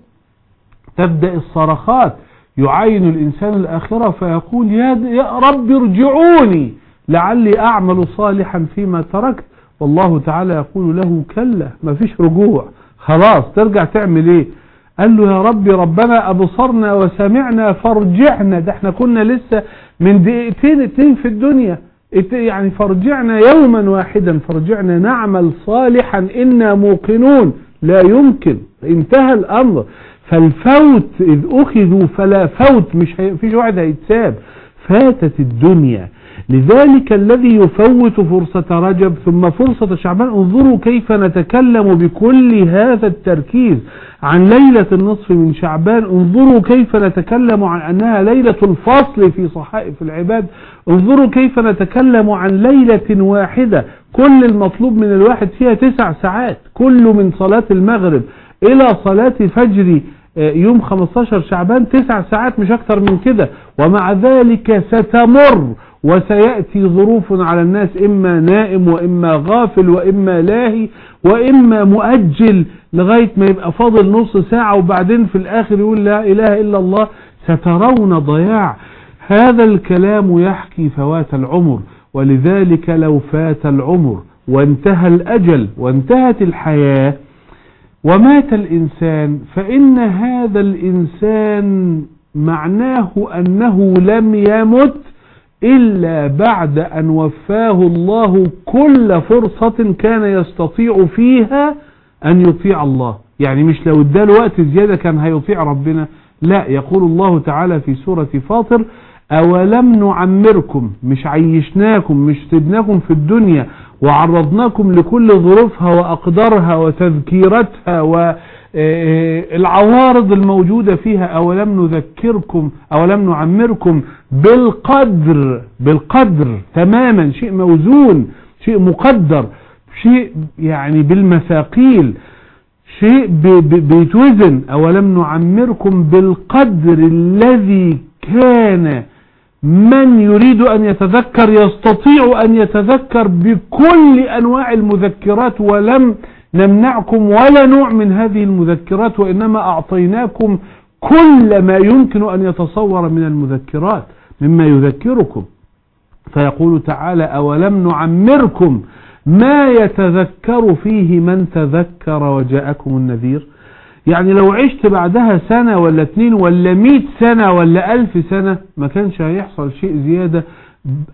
تبدأ الصرخات. يعين الإنسان الآخرة فيقول يا رب ارجعوني لعلي أعمل صالحا فيما تركت. والله تعالى يقول له كلا ما فيش رجوع. خلاص ترجع تعمل إيه؟ قال له يا ربي ربنا أبصرنا وسمعنا فارجعنا. ده إحنا كنا لسه من دقيقتين اتنين في الدنيا. يعني فرجعنا يوما واحدا فرجعنا نعمل صالحا إنا موقنون. لا يمكن. انتهى الأمر. فالفوت إذ أخذوا فلا فوت مش. فيش واحد هيتساب. فاتت الدنيا. لذلك الذي يفوت فرصة رجب ثم فرصة شعبان انظروا كيف نتكلم بكل هذا التركيز. عن ليلة النصف من شعبان. انظروا كيف نتكلم عن أنها ليلة الفصل في صحائف العباد. انظروا كيف نتكلم عن ليلة واحدة. كل المطلوب من الواحد فيها تسع ساعات كل من صلاة المغرب إلى صلاة فجر يوم 15 شعبان تسع ساعات مش أكثر من كده. ومع ذلك ستمر وسيأتي ظروف على الناس إما نائم وإما غافل وإما لاهي وإما مؤجل لغاية ما يبقى فاضل نص ساعة وبعدين في الآخر يقول لا إله إلا الله سترون ضياع. هذا الكلام يحكي فوات العمر ولذلك لو فات العمر وانتهى الأجل وانتهت الحياة ومات الإنسان فإن هذا الإنسان معناه أنه لم يمت إلا بعد أن وفاه الله كل فرصة كان يستطيع فيها أن يطيع الله. يعني مش لو اداله وقت زيادة كان هيطيع ربنا. لا يقول الله تعالى في سورة فاطر أولم نعمركم مش عيشناكم مش سيبناكم في الدنيا وعرضناكم لكل ظروفها وأقدارها وتذكيرتها والعوارض الموجودة فيها. أولم نذكركم أولم نعمركم بالقدر بالقدر تماما. شيء موزون شيء مقدر. شيء يعني بالمثاقيل شيء بيتوزن. أولم نعمركم بالقدر الذي كان من يريد أن يتذكر يستطيع أن يتذكر بكل أنواع المذكرات ولم نمنعكم ولا نوع من هذه المذكرات وإنما أعطيناكم كل ما يمكن أن يتصور من المذكرات مما يذكركم. فيقول تعالى أولم نعمركم ما يتذكر فيه من تذكر وجاءكم النذير؟ يعني لو عشت بعدها سنة ولا اتنين ولا مئة سنة ولا ألف سنة ما كانش هيحصل شيء زيادة.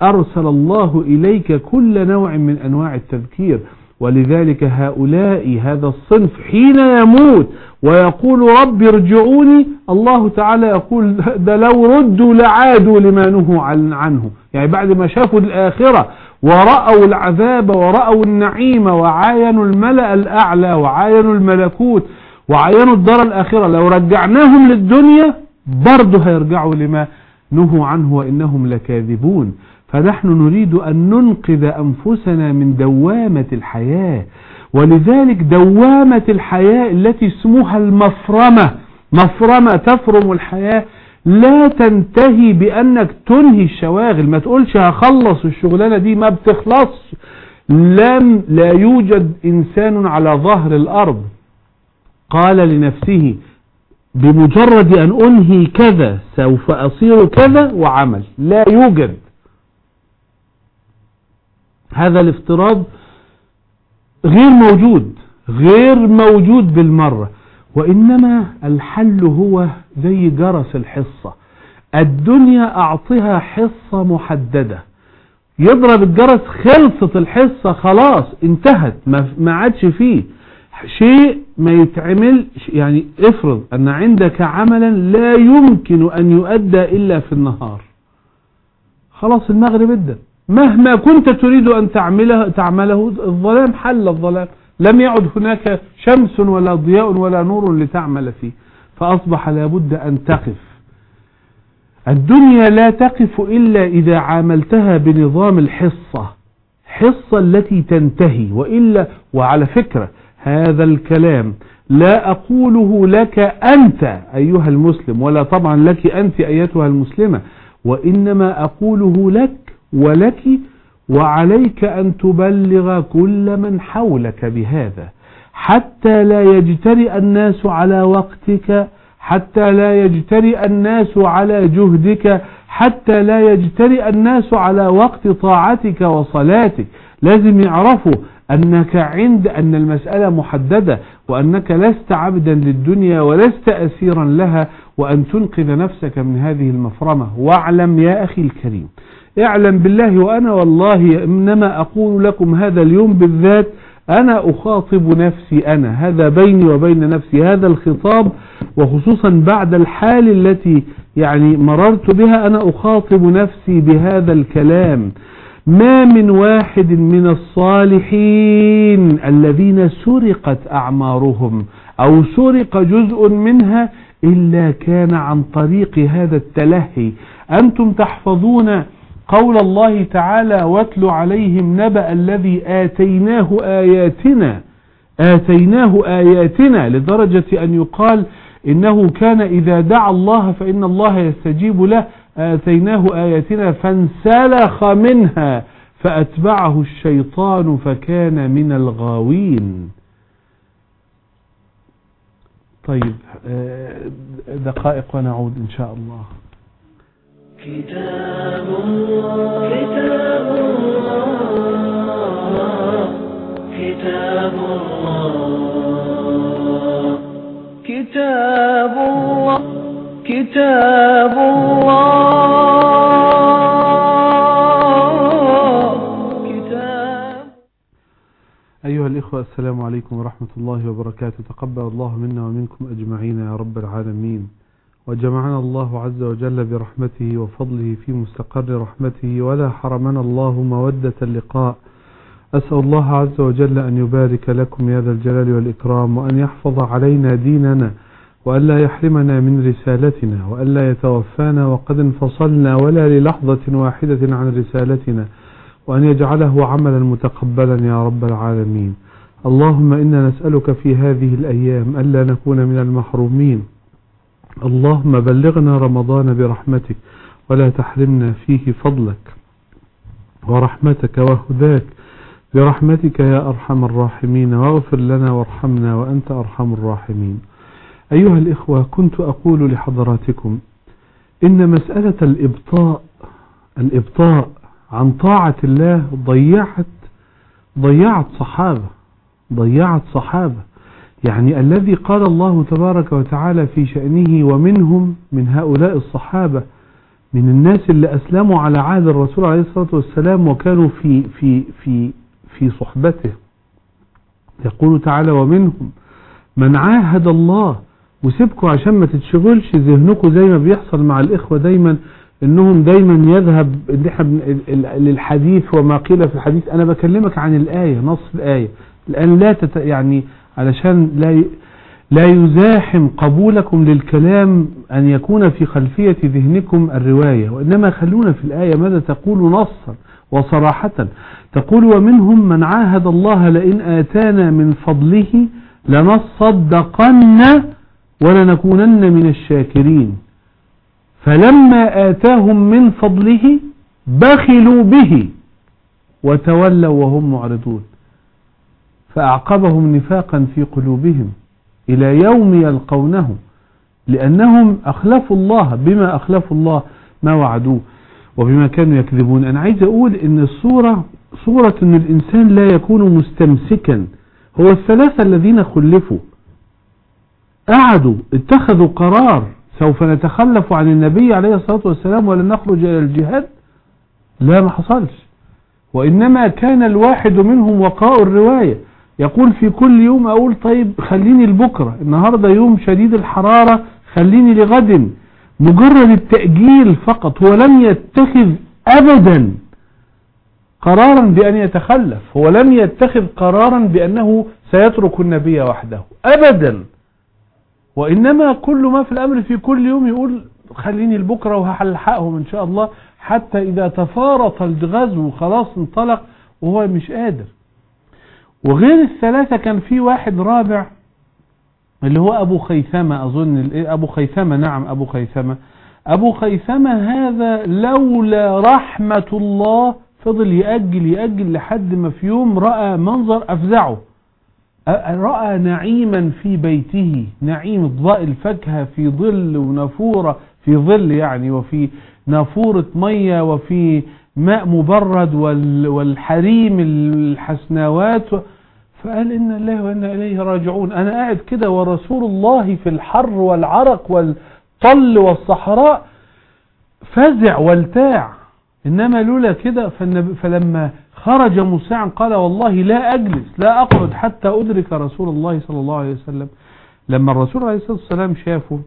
أرسل الله إليك كل نوع من أنواع التذكير ولذلك هؤلاء هذا الصنف حين يموت ويقول رب ارجعوني الله تعالى يقول ده لو ردوا لعادوا لما نهوا عنه. يعني بعد ما شافوا الآخرة ورأوا العذاب ورأوا النعيم وعاينوا الملأ الأعلى وعاينوا الملكوت وعينوا الدار الآخرة. لو رجعناهم للدنيا برضه هيرجعوا لما نهوا عنه وإنهم لكاذبون. فنحن نريد أن ننقذ أنفسنا من دوامة الحياة. ولذلك دوامة الحياة التي اسمها المفرمة. مفرمة تفرم الحياة. لا تنتهي بأنك تنهي الشواغل. ما تقولش هخلص الشغلانة دي ما بتخلصش. لم لا يوجد إنسان على ظهر الأرض قال لنفسه بمجرد أن أنهي كذا سوف أصير كذا وعمل. لا يوجد. هذا الافتراض غير موجود غير موجود بالمرة. وإنما الحل هو زي جرس الحصة. الدنيا أعطها حصة محددة. يضرب الجرس خلصت الحصة خلاص انتهت ما عادش فيه. شيء ما يتعمل يعني افرض أن عندك عملا لا يمكن أن يؤدى إلا في النهار. خلاص المغرب ادى. مهما كنت تريد أن تعمله, تعمله الظلام حل الظلام. لم يعد هناك شمس ولا ضياء ولا نور لتعمل فيه. فأصبح لابد أن تقف. الدنيا لا تقف إلا إذا عاملتها بنظام الحصة. حصة التي تنتهي وإلا وعلى فكرة هذا الكلام لا أقوله لك أنت أيها المسلم ولا طبعا لك أنت أيتها المسلمة وإنما أقوله لك ولك وعليك أن تبلغ كل من حولك بهذا حتى لا يجترئ الناس على وقتك حتى لا يجترئ الناس على جهدك حتى لا يجترئ الناس على وقت طاعتك وصلاتك. لازم يعرفوا أنك عند أن المسألة محددة وأنك لست عبدا للدنيا ولست أسيرا لها وأن تنقذ نفسك من هذه المفرمة. واعلم يا أخي الكريم اعلم بالله وأنا والله إنما أقول لكم هذا اليوم بالذات أنا أخاطب نفسي أنا هذا بيني وبين نفسي هذا الخطاب وخصوصا بعد الحال التي يعني مررت بها أنا أخاطب نفسي بهذا الكلام. ما من واحد من الصالحين الذين سرقت أعمارهم أو سرق جزء منها إلا كان عن طريق هذا التلهي. أنتم تحفظون قول الله تعالى واتل عليهم نبأ الذي آتيناه آياتنا آتيناه آياتنا لدرجة أن يقال إنه كان إذا دعا الله فإن الله يستجيب له آتيناه آياتنا فانسلخ منها فأتبعه الشيطان فكان من الغاوين. طيب دقائق ونعود إن شاء الله. كتاب الله. كتاب الله كتاب الله كتاب الله كتاب الله أيها الإخوة السلام عليكم ورحمة الله وبركاته. تقبل الله منا ومنكم أجمعين يا رب العالمين. وجمعنا الله عز وجل برحمته وفضله في مستقر رحمته ولا حرمنا الله مودة اللقاء. أسأل الله عز وجل أن يبارك لكم يا ذا الجلال والإكرام وأن يحفظ علينا ديننا وأن لا يحرمنا من رسالتنا وأن لا يتوفانا وقد انفصلنا ولا للحظة واحدة عن رسالتنا وأن يجعله عملا متقبلا يا رب العالمين. اللهم إنا نسألك في هذه الأيام ألا نكون من المحرومين. اللهم بلغنا رمضان برحمتك ولا تحرمنا فيه فضلك ورحمتك وهداك برحمتك يا أرحم الراحمين واغفر لنا وارحمنا وأنت أرحم الراحمين. أيها الإخوة كنت أقول لحضراتكم إن مسألة الإبطاء الإبطاء عن طاعة الله ضيعت ضيعت صحابة ضيعت صحابة. يعني الذي قال الله تبارك وتعالى في شأنه ومنهم من هؤلاء الصحابة من الناس اللي أسلموا على عهد الرسول عليه الصلاة والسلام وكانوا في في في في صحبته. يقول تعالى ومنهم من عاهد الله وسيبكوا عشان ما تتشغلش ذهنكم زي ما بيحصل مع الإخوة دايما إنهم دايما يذهب للحديث وما قيل في الحديث. أنا بكلمك عن الآية نص الآية. الآن لا تت يعني علشان لا لا يزاحم قبولكم للكلام أن يكون في خلفية ذهنكم الرواية وإنما خلونا في الآية ماذا تقول نصا وصراحة. تقول ومنهم من عاهد الله لئن آتانا من فضله لنصدقن ولنكونن من الشاكرين. فلما آتاهم من فضله بخلوا به وتولوا وهم معرضون. فأعقبهم نفاقا في قلوبهم إلى يوم يلقونه لأنهم أخلفوا الله بما أخلفوا الله ما وعدوه وبما كانوا يكذبون. أنا عايز أقول إن الصورة صورة أن الإنسان لا يكون مستمسكا هو الثلاثة الذين خلفوا. قعدوا اتخذوا قرار سوف نتخلف عن النبي عليه الصلاة والسلام ولن نخرج إلى الجهاد؟ لا ما حصلش. وإنما كان الواحد منهم وقاء الرواية. يقول في كل يوم أقول طيب خليني لبكرة النهاردة يوم شديد الحرارة خليني لغد. مجرد التأجيل فقط هو لم يتخذ أبدا قرارا بأن يتخلف هو لم يتخذ قرارا بأنه سيترك النبي وحده أبدا. وإنما كل ما في الأمر في كل يوم يقول خليني لبكرة وهلحقهم إن شاء الله حتى إذا تفارط الغزو خلاص انطلق وهو مش قادر. وغير الثلاثة كان في واحد رابع اللي هو أبو خيثمة أظن أبو خيثمة نعم أبو خيثمة. أبو خيثمة هذا لولا رحمة الله فضل يأجل يأجل لحد ما في يوم رأى منظر أفزعه. رأى نعيما في بيته نعيم ضاء الفاكهة في ظل ونافورة في ظل يعني وفي نافورة مية وفي ماء مبرد والحريم الحسناوات فقال إن الله وإنا إليه راجعون. أنا قاعد كده ورسول الله في الحر والعرق والطل والصحراء فزع والتاع. إنما لولا كده فلما خرج مساعا قال والله لا أجلس لا أقعد حتى أدرك رسول الله صلى الله عليه وسلم. لما الرسول عليه الصلاة والسلام شافه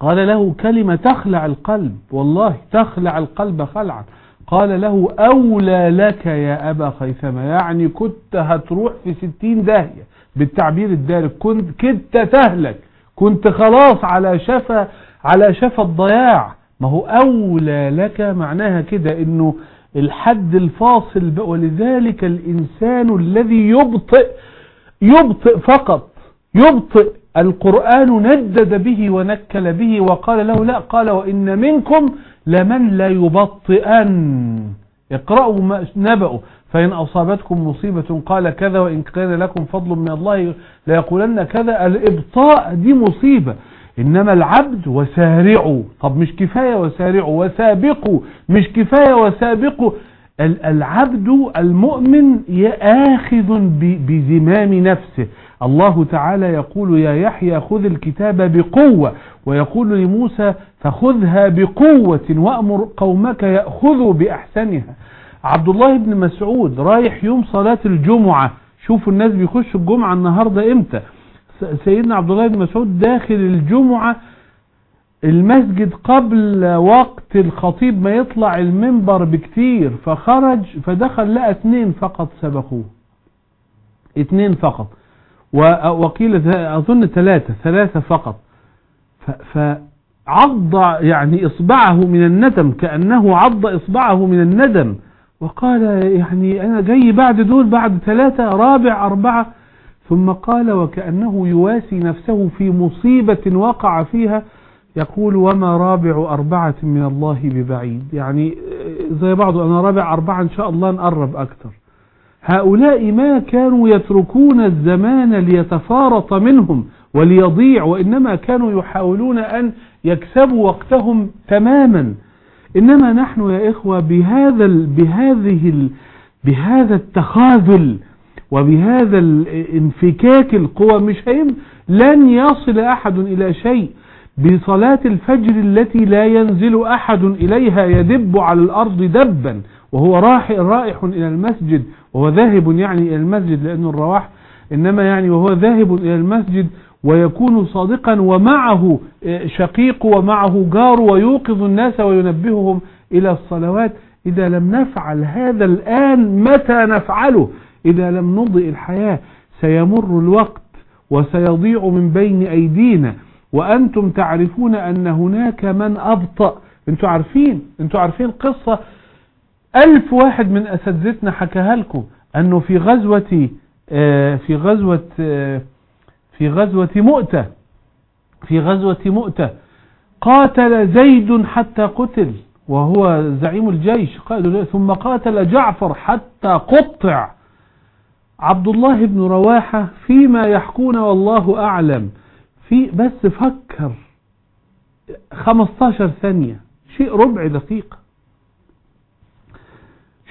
قال له كلمة تخلع القلب والله تخلع القلب خلعا. قال له أولى لك يا أبا خيثمة يعني كنت هتروح في ستين داهية بالتعبير الدارج كنت كنت تهلك كنت خلاص على شفا على شفا الضياع. ما هو أولى لك معناها كده إنه الحد الفاصل ولذلك الإنسان الذي يبطئ يبطئ فقط يبطئ القرآن ندد به ونكل به وقال له لا قال وإن منكم لمن لا يبطئن. اقرأوا نبأوا. فإن أصابتكم مصيبة قال كذا وإن كان لكم فضل من الله ليقولن كذا. الإبطاء دي مصيبة. إنما العبد وسارعوا طب مش كفاية وسارعوا وسابقوا مش كفاية وسابقوا العبد المؤمن آخذ بزمام نفسه. الله تعالى يقول يا يحيى خذ الكتاب بقوة ويقول لموسى فخذها بقوة وأمر قومك يأخذوا بأحسنها. عبد الله بن مسعود رايح يوم صلاة الجمعة شوفوا الناس بيخشوا الجمعة النهاردة إمتى؟ سيدنا عبد الله بن مسعود داخل الجمعة المسجد قبل وقت الخطيب ما يطلع المنبر بكتير فخرج فدخل لقى اثنين فقط سبقوه. اثنين فقط. وقيل أظن ثلاثة ثلاثة فقط. فعض يعني إصبعه من الندم كأنه عض إصبعه من الندم. وقال يعني أنا جاي بعد دول بعد ثلاثة رابع أربعة. ثم قال وكأنه يواسي نفسه في مصيبة وقع فيها. يقول وما رابع أربعة من الله ببعيد. يعني زي بعضه أنا رابع أربعة إن شاء الله نقرب أكثر. هؤلاء ما كانوا يتركون الزمان ليتفارط منهم وليضيع وإنما كانوا يحاولون أن يكسبوا وقتهم تماما. إنما نحن يا إخوة بهذا بهذه بهذا التخاذل وبهذا الانفكاك القوى مش هيم لن يصل أحد إلى شيء. بصلاة الفجر التي لا ينزل أحد إليها يدب على الأرض دبا. وهو رائح إلى المسجد وهو ذاهب يعني إلى المسجد لأن الرواح إنما يعني وهو ذاهب إلى المسجد ويكون صادقا ومعه شقيق ومعه جار ويوقظ الناس وينبههم إلى الصلوات. إذا لم نفعل هذا الآن متى نفعله؟ إذا لم نضئ الحياة سيمر الوقت وسيضيع من بين أيدينا. وأنتم تعرفون أن هناك من أبطأ. أنتوا عارفين أنتوا عارفين قصة ألف واحد من أساتذتنا حكاها لكم أنه في غزوة في غزوة في غزوة مؤتة في غزوة مؤتة. قاتل زيد حتى قتل وهو زعيم الجيش. ثم قاتل جعفر حتى قطع. عبد الله بن رواحة فيما يحكون والله أعلم. في بس فكر 15 ثانية شيء ربع دقيقة.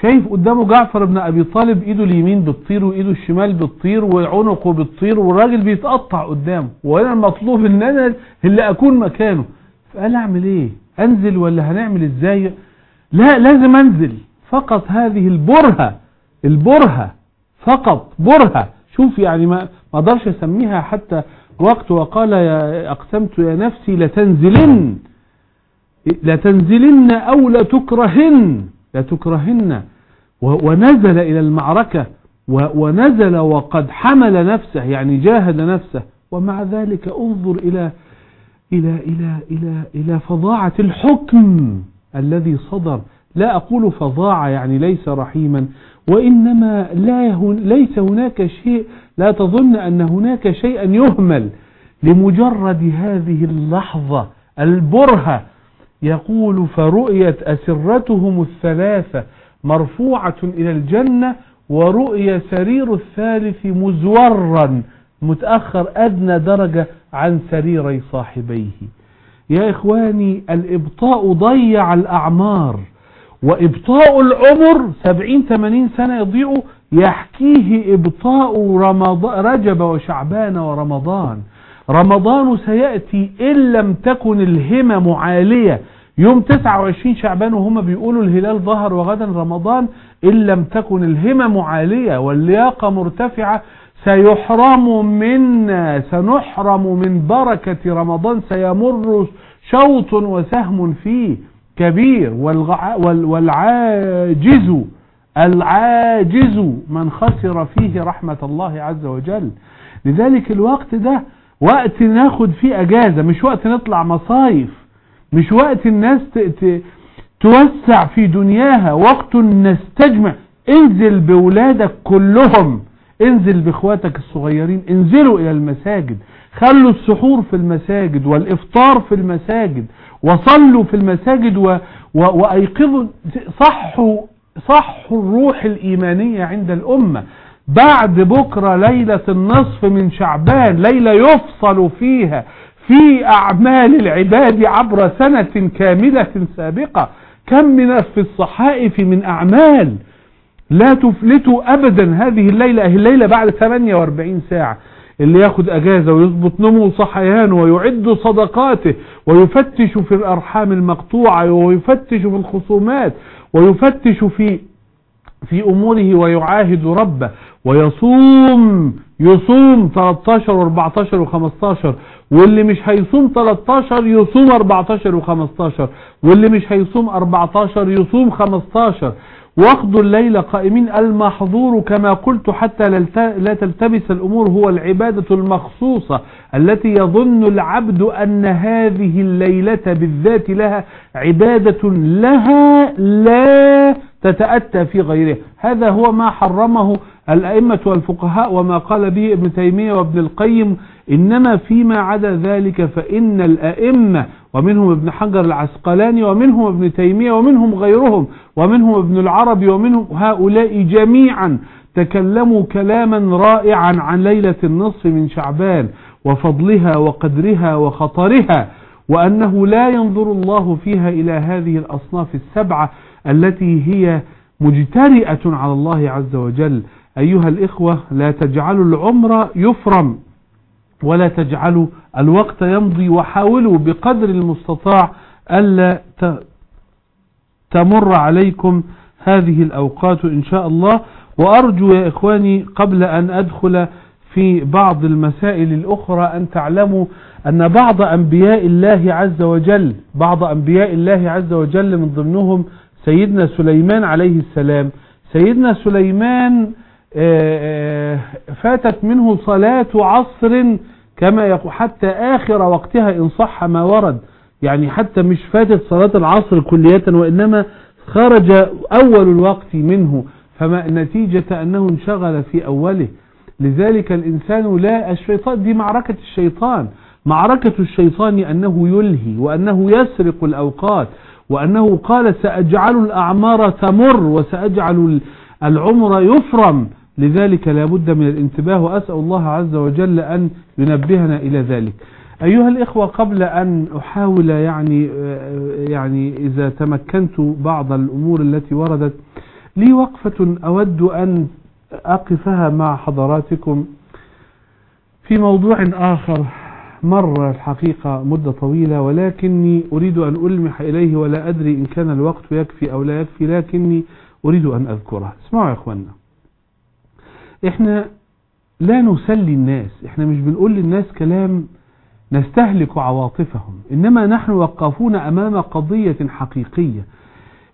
شايف قدامه جعفر بن أبي طالب إيده اليمين بتطير وإيده الشمال بتطير وعنقه بتطير والراجل بيتقطع قدامه وأنا المطلوب إن أنا اللي أكون مكانه. فقال أعمل إيه؟ أنزل ولا هنعمل إزاي؟ لا لازم أنزل فقط هذه البرهة البرهة فقط برهة. شوف يعني ما ما أقدرش أسميها حتى وقت وقال يا أقسمت يا نفسي لتنزلن لتنزلن أو لتكرهن. لتكرهن ونزل إلى المعركة. ونزل وقد حمل نفسه يعني جاهد نفسه. ومع ذلك انظر إلى إلى, إلى, إلى, إلى فظاعة الحكم الذي صدر. لا أقول فظاعة يعني ليس رحيما. وإنما لا ليس هناك شيء لا تظن أن هناك شيئا يهمل لمجرد هذه اللحظة البرهة يقول فرؤيت أسرتهم الثلاثة مرفوعة إلى الجنة ورؤي سرير الثالث مزورا متأخر أدنى درجة عن سريري صاحبيه. يا إخواني الإبطاء ضيع الأعمار وإبطاء العمر سبعين ثمانين سنة يضيء يحكيه إبطاء رجب وشعبان ورمضان. رمضان سيأتي إن لم تكن الهمم عالية. يوم 29 شعبان وهم بيقولوا الهلال ظهر وغدا رمضان إن لم تكن الهمم عالية واللياقة مرتفعة. سيحرم منا سنحرم من بركة رمضان. سيمر شوط وسهم فيه كبير. والعاجز العاجز من خسر فيه رحمة الله عز وجل. لذلك الوقت ده وقت ناخد فيه أجازة مش وقت نطلع مصايف مش وقت الناس توسع في دنياها وقت نستجمع. انزل بولادك كلهم انزل بإخواتك الصغيرين انزلوا إلى المساجد. خلوا السحور في المساجد والإفطار في المساجد وصلوا في المساجد و... و... وأيقظوا. صحوا صحوا الروح الإيمانية عند الأمة. بعد بكرة ليلة النصف من شعبان ليلة يفصل فيها في أعمال العباد عبر سنة كاملة سابقة. كم من في الصحائف من أعمال لا تفلتوا أبدا هذه الليلة أهي الليلة بعد 48 ساعة. اللي ياخد أجازة ويضبط نومه وصحيانه ويعد صدقاته ويفتش في الأرحام المقطوعة ويفتش في الخصومات ويفتش في في أموره ويعاهد ربه. ويصوم يصوم 13 و14 و15 واللي مش هيصوم 13 يصوم 14 و15 واللي مش هيصوم 14 يصوم 15 واخذوا الليل قائمين المحظور كما قلت حتى لا تلتبس الأمور هو العبادة المخصوصة التي يظن العبد أن هذه الليلة بالذات لها عبادة لها لا تتأتى في غيره هذا هو ما حرمه الأئمة والفقهاء وما قال به ابن تيمية وابن القيم إنما فيما عدا ذلك فإن الأئمة ومنهم ابن حجر العسقلاني ومنهم ابن تيمية ومنهم غيرهم ومنهم ابن العربي ومنهم هؤلاء جميعا تكلموا كلاما رائعا عن ليلة النصف من شعبان وفضلها وقدرها وخطرها وأنه لا ينظر الله فيها إلى هذه الأصناف السبعة التي هي مجترئة على الله عز وجل. أيها الإخوة لا تجعلوا العمر يفرم ولا تجعلوا الوقت يمضي وحاولوا بقدر المستطاع ألا تمر عليكم هذه الأوقات إن شاء الله. وأرجو يا إخواني قبل أن أدخل في بعض المسائل الأخرى أن تعلموا أن بعض أنبياء الله عز وجل بعض أنبياء الله عز وجل من ضمنهم سيدنا سليمان عليه السلام. سيدنا سليمان فاتت منه صلاة عصر كما يقول حتى آخر وقتها إن صح ما ورد. يعني حتى مش فاتت صلاة العصر كلية وإنما خرج أول الوقت منه فما نتيجة أنه انشغل في أوله. لذلك الإنسان لا الشيطان دي معركة الشيطان. معركة الشيطان أنه يلهي وأنه يسرق الأوقات وأنه قال سأجعل الأعمار تمر وسأجعل العمر يفرم. لذلك لابد من الانتباه وأسأل الله عز وجل أن ينبهنا إلى ذلك. أيها الإخوة قبل أن أحاول يعني يعني إذا تمكنت بعض الأمور التي وردت لي وقفة أود أن أقفها مع حضراتكم في موضوع آخر. مر الحقيقة مدة طويلة ولكني أريد أن ألمح إليه ولا أدري إن كان الوقت يكفي أو لا يكفي لكني أريد أن أذكره. اسمعوا يا أخوانا إحنا لا نسلي الناس إحنا مش بنقول للناس كلام نستهلك عواطفهم إنما نحن وقفون أمام قضية حقيقية.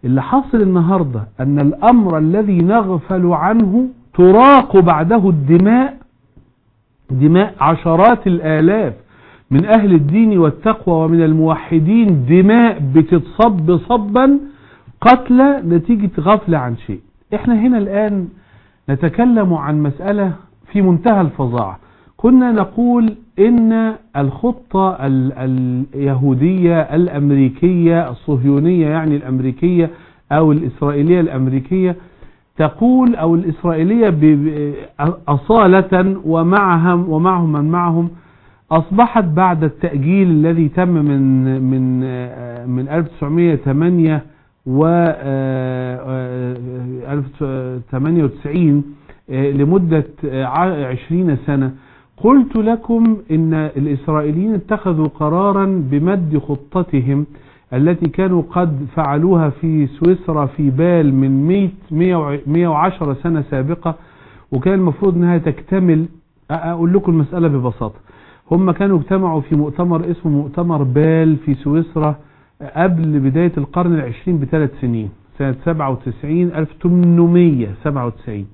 اللي حصل النهاردة أن الأمر الذي نغفل عنه تراق بعده الدماء دماء عشرات الآلاف من أهل الدين والتقوى ومن الموحدين دماء بتتصب صبا قتلى نتيجة غفلة عن شيء. إحنا هنا الآن نتكلم عن مسألة في منتهى الفظاعة. كنا نقول إن الخطة اليهودية الأمريكية الصهيونية يعني الأمريكية أو الإسرائيلية الأمريكية تقول أو الإسرائيلية أصالة ومعهم ومعهم من معهم أصبحت بعد التأجيل الذي تم من من من 1908 و 1998 لمدة 20 سنة. قلت لكم إن الإسرائيليين اتخذوا قرارا بمد خطتهم التي كانوا قد فعلوها في سويسرا في بال من 100 110 سنة سابقة وكان المفروض إنها تكتمل أقول لكم المسألة ببساطة. هم كانوا اجتمعوا في مؤتمر اسمه مؤتمر بال في سويسرا قبل بداية القرن العشرين بثلاث سنين سنة 97 1897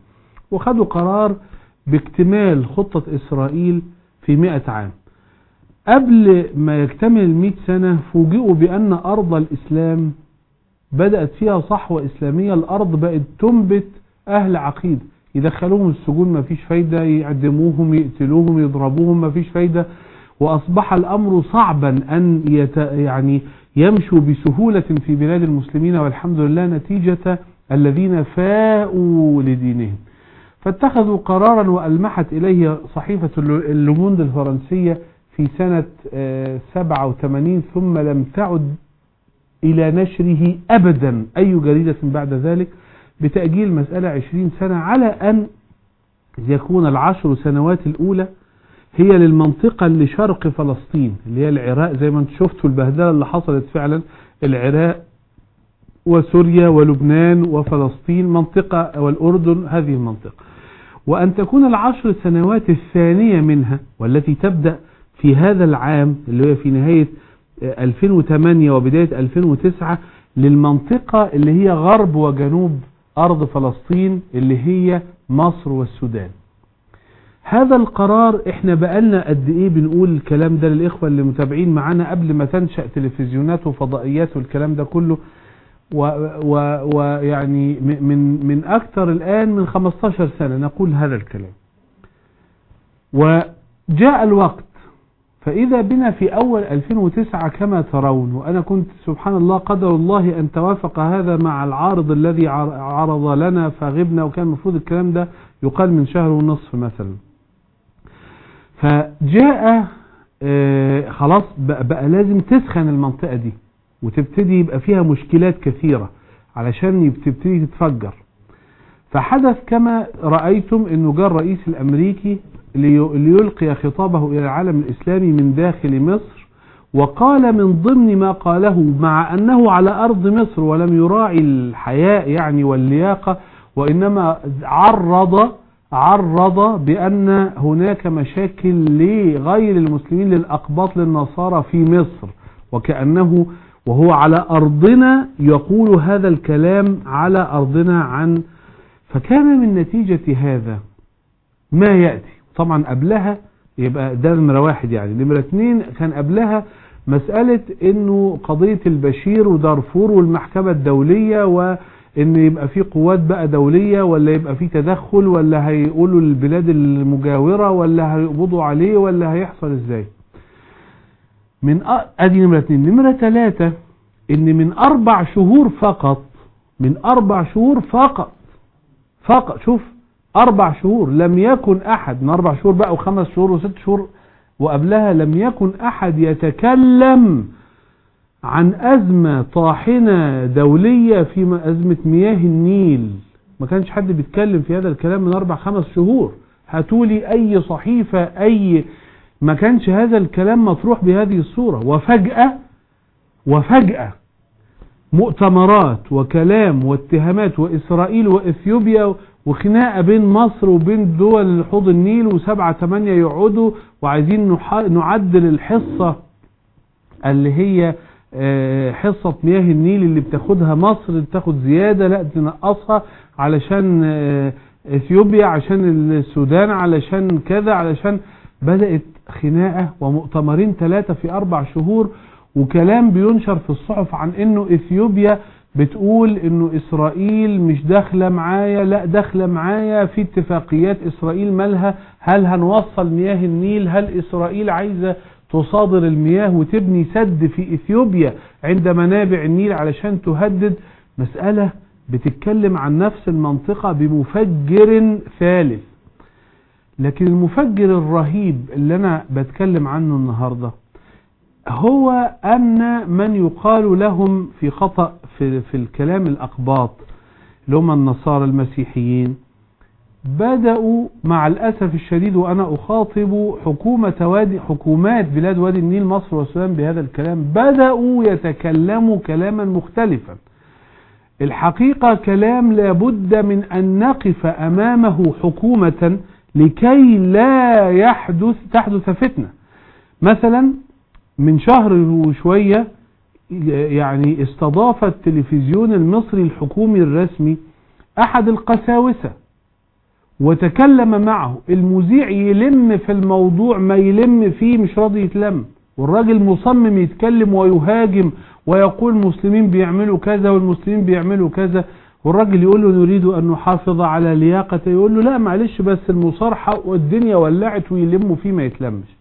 وخدوا قرار باكتمال خطة إسرائيل في 100 عام. قبل ما يكتمل المئة سنة فوجئوا بأن أرض الإسلام بدأت فيها صحوة إسلامية الأرض بقت تنبت أهل عقيدة يدخلوهم السجون ما فيش فايدة يعدموهم يقتلوهم يضربوهم ما فيش فايدة. وأصبح الأمر صعبا أن يت يعني يمشوا بسهولة في بلاد المسلمين والحمد لله نتيجة الذين فاءوا لدينهم. فاتخذوا قرارا وألمحت إليه صحيفة اللوموند الفرنسية في سنة 87 ثم لم تعد إلى نشره أبدا أي جريدة بعد ذلك بتأجيل مسألة 20 سنة على أن يكون العشر سنوات الأولى هي للمنطقة اللي شرق فلسطين اللي هي العراق زي ما انت شفتوا البهدلة اللي حصلت فعلا العراق وسوريا ولبنان وفلسطين منطقة والأردن هذه المنطقة. وأن تكون العشر سنوات الثانية منها والتي تبدأ في هذا العام اللي هو في نهاية 2008 وبداية 2009 للمنطقة اللي هي غرب وجنوب أرض فلسطين اللي هي مصر والسودان. هذا القرار إحنا بقالنا قد إيه بنقول الكلام ده للإخوة اللي متابعين معانا قبل ما تنشأ تلفزيونات وفضائيات والكلام ده كله. ويعني من من أكثر الآن من 15 سنة نقول هذا الكلام. وجاء الوقت فإذا بنا في أول 2009 كما ترون وأنا كنت سبحان الله قدر الله أن توافق هذا مع العارض الذي عرض لنا فغبنا وكان المفروض الكلام ده يقال من شهر ونصف مثلا. فجاء آه خلاص بقى, بقى لازم تسخن المنطقة دي وتبتدي يبقى فيها مشكلات كثيرة علشان تبتدي تتفجر. فحدث كما رأيتم أنه جاء الرئيس الأمريكي ليلقي خطابه إلى العالم الإسلامي من داخل مصر وقال من ضمن ما قاله مع أنه على أرض مصر ولم يراعي الحياء يعني واللياقة وإنما عرض عرض بأن هناك مشاكل لغير المسلمين للأقباط للنصارى في مصر وكأنه وهو على أرضنا يقول هذا الكلام على أرضنا عن فكان من نتيجة هذا ما يأتي. طبعا قبلها يبقى ده نمرة واحد يعني. نمرة اتنين كان قبلها مسألة إنه قضية البشير ودارفور والمحكمة الدولية وان يبقى في قوات بقى دولية ولا يبقى في تدخل ولا هيقولوا للبلاد المجاورة ولا هيقبضوا عليه ولا هيحصل إزاي؟ من أدي نمرة اتنين. نمرة تلاتة إن من أربع شهور فقط من أربع شهور فقط فقط شوف أربع شهور لم يكن أحد من أربع شهور بقى وخمس شهور وست شهور وقبلها لم يكن أحد يتكلم عن أزمة طاحنة دولية في أزمة مياه النيل. ما كانش حد بيتكلم في هذا الكلام من أربع خمس شهور. هاتولي أي صحيفة أي ما كانش هذا الكلام مطروح بهذه الصورة. وفجأة وفجأة مؤتمرات وكلام واتهامات وإسرائيل وإثيوبيا وخناقة بين مصر وبين دول حوض النيل وسبعة تمانية يقعدوا وعايزين نعدل الحصة اللي هي حصة مياه النيل اللي بتاخدها مصر بتاخد زيادة لا تنقصها علشان إثيوبيا عشان السودان علشان كذا علشان بدأت خناقة ومؤتمرين ثلاثة في أربع شهور وكلام بينشر في الصحف عن إنه إثيوبيا بتقول إنه إسرائيل مش داخلة معايا لا داخلة معايا في اتفاقيات إسرائيل مالها هل هنوصل مياه النيل؟ هل إسرائيل عايزة تصادر المياه وتبني سد في إثيوبيا عند منابع النيل علشان تهدد مسألة بتتكلم عن نفس المنطقة بمفجر ثالث. لكن المفجر الرهيب اللي أنا بتكلم عنه النهاردة هو أن من يقال لهم في خطأ في, في الكلام الأقباط اللي هم النصارى المسيحيين بدأوا مع الأسف الشديد وأنا أخاطب حكومة وادي حكومات بلاد وادي النيل مصر والسودان بهذا الكلام بدأوا يتكلموا كلاما مختلفا. الحقيقة كلام لابد من أن نقف أمامه حكومة لكي لا يحدث تحدث فتنة. مثلا من شهر وشوية يعني استضاف التلفزيون المصري الحكومي الرسمي أحد القساوسة. وتكلم معه. المذيع يلم في الموضوع ما يلم فيه مش راضي يتلم. والراجل مصمم يتكلم ويهاجم ويقول المسلمين بيعملوا كذا والمسلمين بيعملوا كذا. والراجل يقول له نريد أن نحافظ على لياقته يقول له لا معلش بس المصارحة والدنيا ولعت ويلموا فيه ما يتلمش.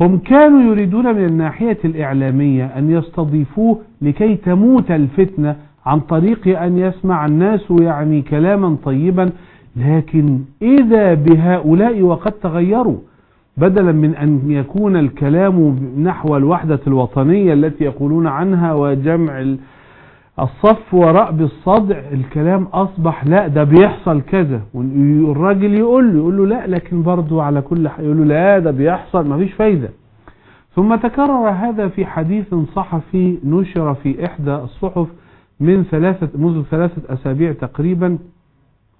هم كانوا يريدون من الناحية الإعلامية أن يستضيفوه لكي تموت الفتنة عن طريق أن يسمع الناس يعني كلاما طيبا. لكن إذا بهؤلاء وقد تغيروا بدلا من أن يكون الكلام نحو الوحدة الوطنية التي يقولون عنها وجمع الصف وراء بالصدع الكلام أصبح لا ده بيحصل كذا. والراجل يقول له يقول له لا لكن برضو على كل حاجة يقول له لا ده بيحصل ما فيش فايدة. ثم تكرر هذا في حديث صحفي نشر في إحدى الصحف من ثلاثة منذ ثلاثة أسابيع تقريبا.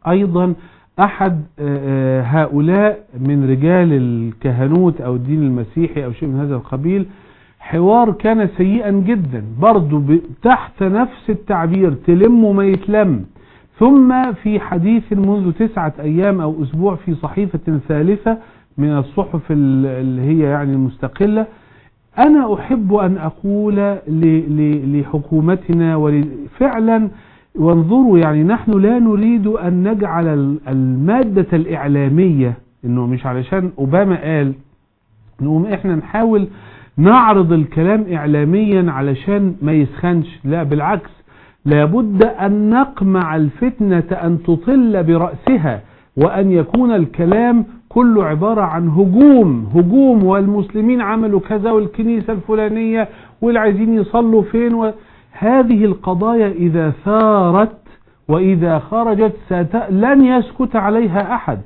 أيضا أحد هؤلاء من رجال الكهنوت أو الدين المسيحي أو شيء من هذا القبيل حوار كان سيئا جدا. برضو تحت نفس التعبير تلم ما يتلم. ثم في حديث منذ تسعة أيام أو أسبوع في صحيفة ثالثة من الصحف اللي هي يعني المستقلة أنا أحب أن أقول لحكومتنا فعلا وانظروا يعني نحن لا نريد أن نجعل المادة الإعلامية إنه مش علشان أوباما قال نقوم إحنا نحاول نعرض الكلام إعلاميا علشان ما يسخنش. لا بالعكس لابد أن نقمع الفتنة أن تطل برأسها وأن يكون الكلام كله عبارة عن هجوم هجوم والمسلمين عملوا كذا والكنيسة الفلانية والعايزين يصلوا فين و... هذه القضايا إذا ثارت وإذا خرجت. لن يسكت عليها أحد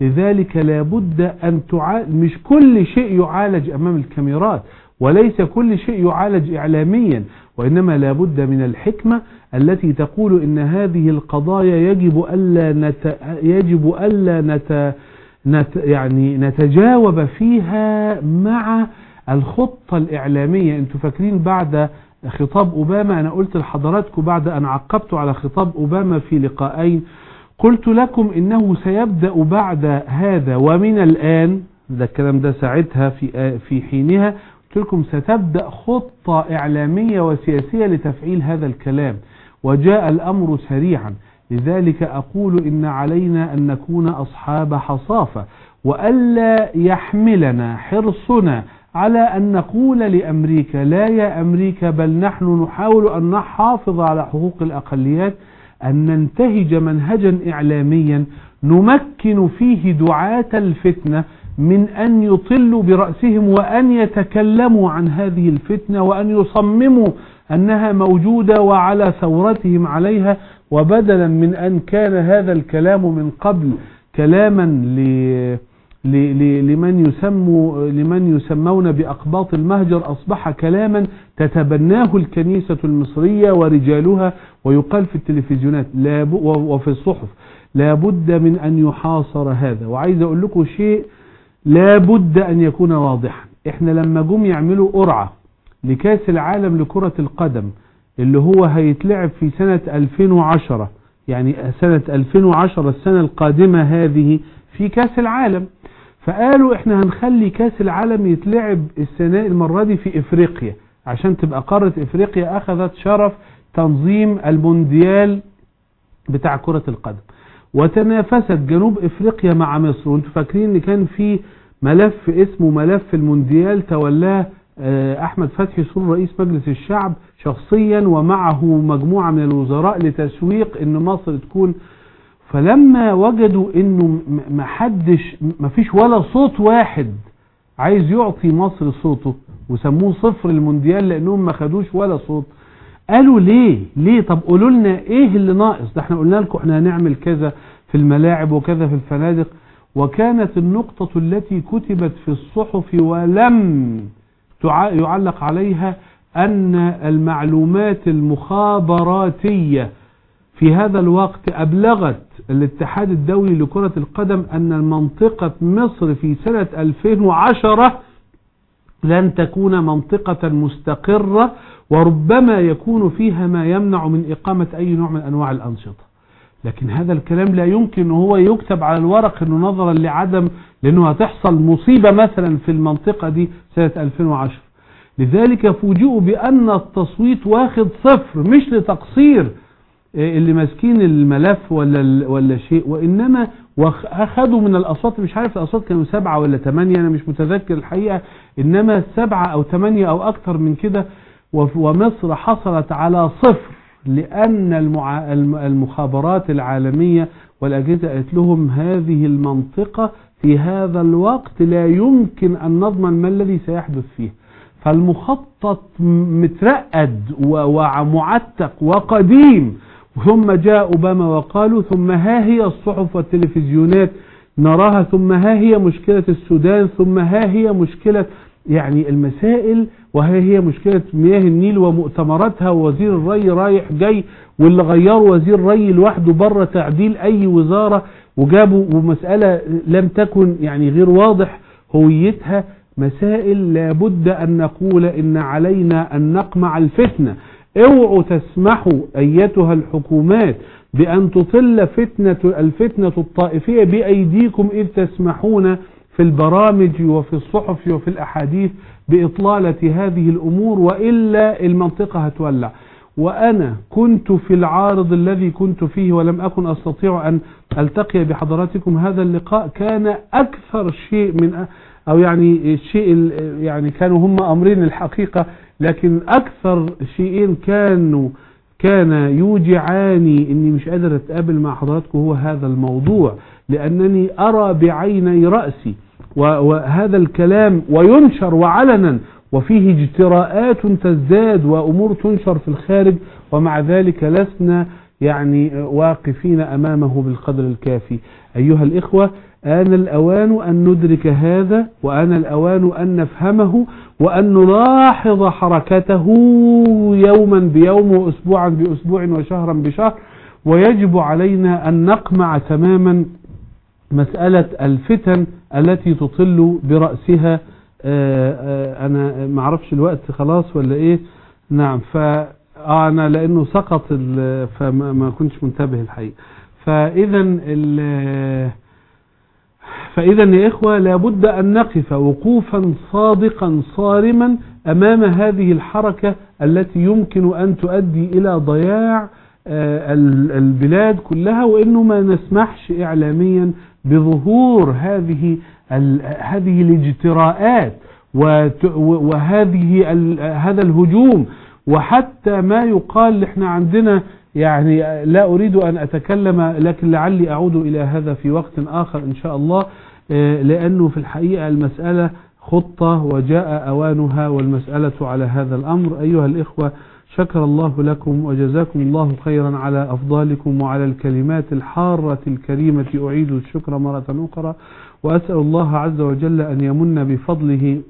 لذلك لابد أن تعالج مش كل شيء يعالج أمام الكاميرات وليس كل شيء يعالج إعلاميا وإنما لابد من الحكمة التي تقول إن هذه القضايا يجب ألا نت... يجب ألا نت... نت... يعني نتجاوب فيها مع الخطة الإعلامية أنتوا فاكرين بعد خطاب أوباما أنا قلت لحضراتكم بعد أن عقبت على خطاب أوباما في لقاءين قلت لكم إنه سيبدأ بعد هذا ومن الآن ده الكلام ده ساعتها في في حينها قلت لكم ستبدأ خطة إعلامية وسياسية لتفعيل هذا الكلام وجاء الأمر سريعا. لذلك أقول إن علينا أن نكون أصحاب حصافة وألا يحملنا حرصنا على أن نقول لأمريكا لا يا أمريكا بل نحن نحاول أن نحافظ على حقوق الأقليات أن ننتهج منهجا إعلاميا نمكن فيه دعاة الفتنة من أن يطلوا برأسهم وأن يتكلموا عن هذه الفتنة وأن يصمموا أنها موجودة وعلى ثورتهم عليها. وبدلا من أن كان هذا الكلام من قبل كلاما لمن يسموا لمن يسمون بأقباط المهجر أصبح كلاما تتبناه الكنيسة المصرية ورجالها ويقال في التلفزيونات وفي الصحف لابد من أن يحاصر هذا. وعايز أقول لكم شيء لابد أن يكون واضحا. إحنا لما جم يعملوا قرعة لكأس العالم لكرة القدم اللي هو هيتلعب في سنة 2010 يعني سنة 2010 السنة القادمة هذه في كأس العالم. فقالوا إحنا هنخلي كأس العالم يتلعب السنة المرة دي في إفريقيا عشان تبقى قارة إفريقيا أخذت شرف تنظيم المونديال بتاع كرة القدم. وتنافست جنوب إفريقيا مع مصر وانتوا فاكرين إن كان في ملف اسمه ملف المونديال تولاه آه، أحمد فتحي سور رئيس مجلس الشعب شخصيا ومعه مجموعة من الوزراء لتسويق إن مصر تكون فلما وجدوا إنه م- ما حدش ما فيش ولا صوت واحد عايز يعطي مصر صوته وسموه صفر المونديال لأنهم ما خدوش ولا صوت. قالوا ليه؟ ليه؟ طب قولوا لنا إيه اللي ناقص؟ ده إحنا قلنا لكم إحنا هنعمل كذا في الملاعب وكذا في الفنادق. وكانت النقطة التي كتبت في الصحف ولم يعلق عليها أن المعلومات المخابراتية في هذا الوقت أبلغت الاتحاد الدولي لكرة القدم أن منطقة مصر في سنة 2010 لن تكون منطقة مستقرة وربما يكون فيها ما يمنع من إقامة أي نوع من أنواع الأنشطة. لكن هذا الكلام لا يمكن هو يكتب على الورق أنه نظرا لعدم لأنه هتحصل مصيبة مثلا في المنطقة دي سنة 2010 لذلك فوجئوا بأن التصويت واخد صفر مش لتقصير. اللي ماسكين الملف ولا ولا شيء وإنما أخذوا من الاصوات مش عارف الاصوات كانوا سبعة ولا ثمانية أنا مش متذكر الحقيقة إنما سبعة أو ثمانية أو أكثر من كده ومصر حصلت على صفر لأن المخابرات العالمية والأجهزة قالت لهم هذه المنطقة في هذا الوقت لا يمكن أن نضمن ما الذي سيحدث فيه. فالمخطط مترقد ومعتق وقديم. ثم جاء أوباما وقالوا ثم ها هي الصحف والتلفزيونات نراها ثم ها هي مشكلة السودان ثم ها هي مشكلة يعني المسائل وها هي مشكلة مياه النيل ومؤتمراتها ووزير الري رايح جاي واللي غيروا وزير الري لوحده بره تعديل أي وزارة وجابوا ومسألة لم تكن يعني غير واضح هويتها. مسائل لابد أن نقول إن علينا أن نقمع الفتنة. اوعوا تسمحوا أيتها الحكومات بأن تطل فتنة الفتنة الطائفية بأيديكم إذ تسمحون في البرامج وفي الصحف وفي الأحاديث بإطلالة هذه الأمور وإلا المنطقة هتولع. وأنا كنت في العارض الذي كنت فيه ولم أكن أستطيع أن ألتقي بحضراتكم هذا اللقاء. كان أكثر شيء من أو يعني الشيء ال- يعني كانوا هم أمرين الحقيقة لكن أكثر شيئين كانوا كان يوجعاني إني مش قادر أتقابل مع حضراتكم هو هذا الموضوع لأنني أرى بعيني رأسي وهذا الكلام وينشر وعلنا وفيه اجتراءات تزداد وأمور تنشر في الخارج ومع ذلك لسنا يعني واقفين أمامه بالقدر الكافي. أيها الإخوة آن الأوان أن ندرك هذا وآن الأوان أن نفهمه وأن نلاحظ حركته يوما بيوم وأسبوعا بأسبوع وشهرا بشهر ويجب علينا أن نقمع تماما مسألة الفتن التي تطل برأسها. آه، آه، أنا معرفش الوقت خلاص ولا إيه؟ نعم فأنا لأنه سقط فما ما كنتش منتبه الحقيقة. فإذا فإذا يا إخوة لابد أن نقف وقوفا صادقا صارما أمام هذه الحركة التي يمكن أن تؤدي إلى ضياع آه، ال- البلاد كلها وإنه ما نسمحش إعلاميا بظهور هذه هذه الاجتراءات وهذه هذا الهجوم. وحتى ما يقال إحنا عندنا يعني لا أريد أن أتكلم لكن لعلي أعود إلى هذا في وقت آخر إن شاء الله آه، لأنه في الحقيقة المسألة خطة وجاء أوانها والمسألة على هذا الأمر. أيها الإخوة شكر الله لكم وجزاكم الله خيرا على أفضالكم وعلى الكلمات الحارة الكريمة. أعيد الشكر مرة أخرى وأسأل الله عز وجل أن يمن بفضله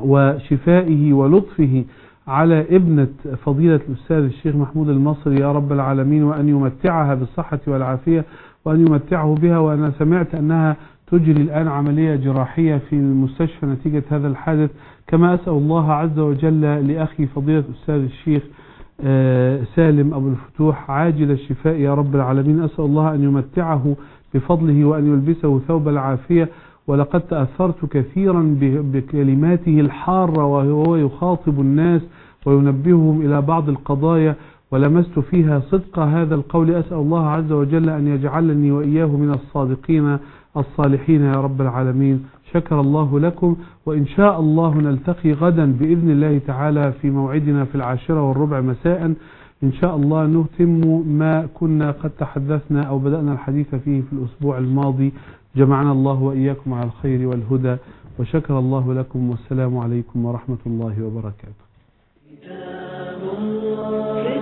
وشفائه ولطفه على ابنة فضيلة الأستاذ الشيخ محمود المصري يا رب العالمين وأن يمتعها بالصحة والعافية وأن يمتعه بها وأنا سمعت أنها تجري الآن عملية جراحية في المستشفى نتيجة هذا الحادث. كما أسأل الله عز وجل لأخي فضيلة الأستاذ الشيخ آه، سالم أبو الفتوح عاجل الشفاء يا رب العالمين. أسأل الله أن يمتعه بفضله وأن يلبسه ثوب العافية. ولقد تأثرت كثيرا بكلماته الحارة وهو يخاطب الناس وينبههم إلى بعض القضايا ولمست فيها صدق هذا القول. أسأل الله عز وجل أن يجعلني وإياه من الصادقين الصالحين يا رب العالمين. شكر الله لكم وإن شاء الله نلتقي غدا بإذن الله تعالى في موعدنا في العاشرة والربع مساء. إن شاء الله نتم ما كنا قد تحدثنا أو بدأنا الحديث فيه في الأسبوع الماضي. جمعنا الله وإياكم على الخير والهدى. وشكر الله لكم والسلام عليكم ورحمة الله وبركاته. كلام الله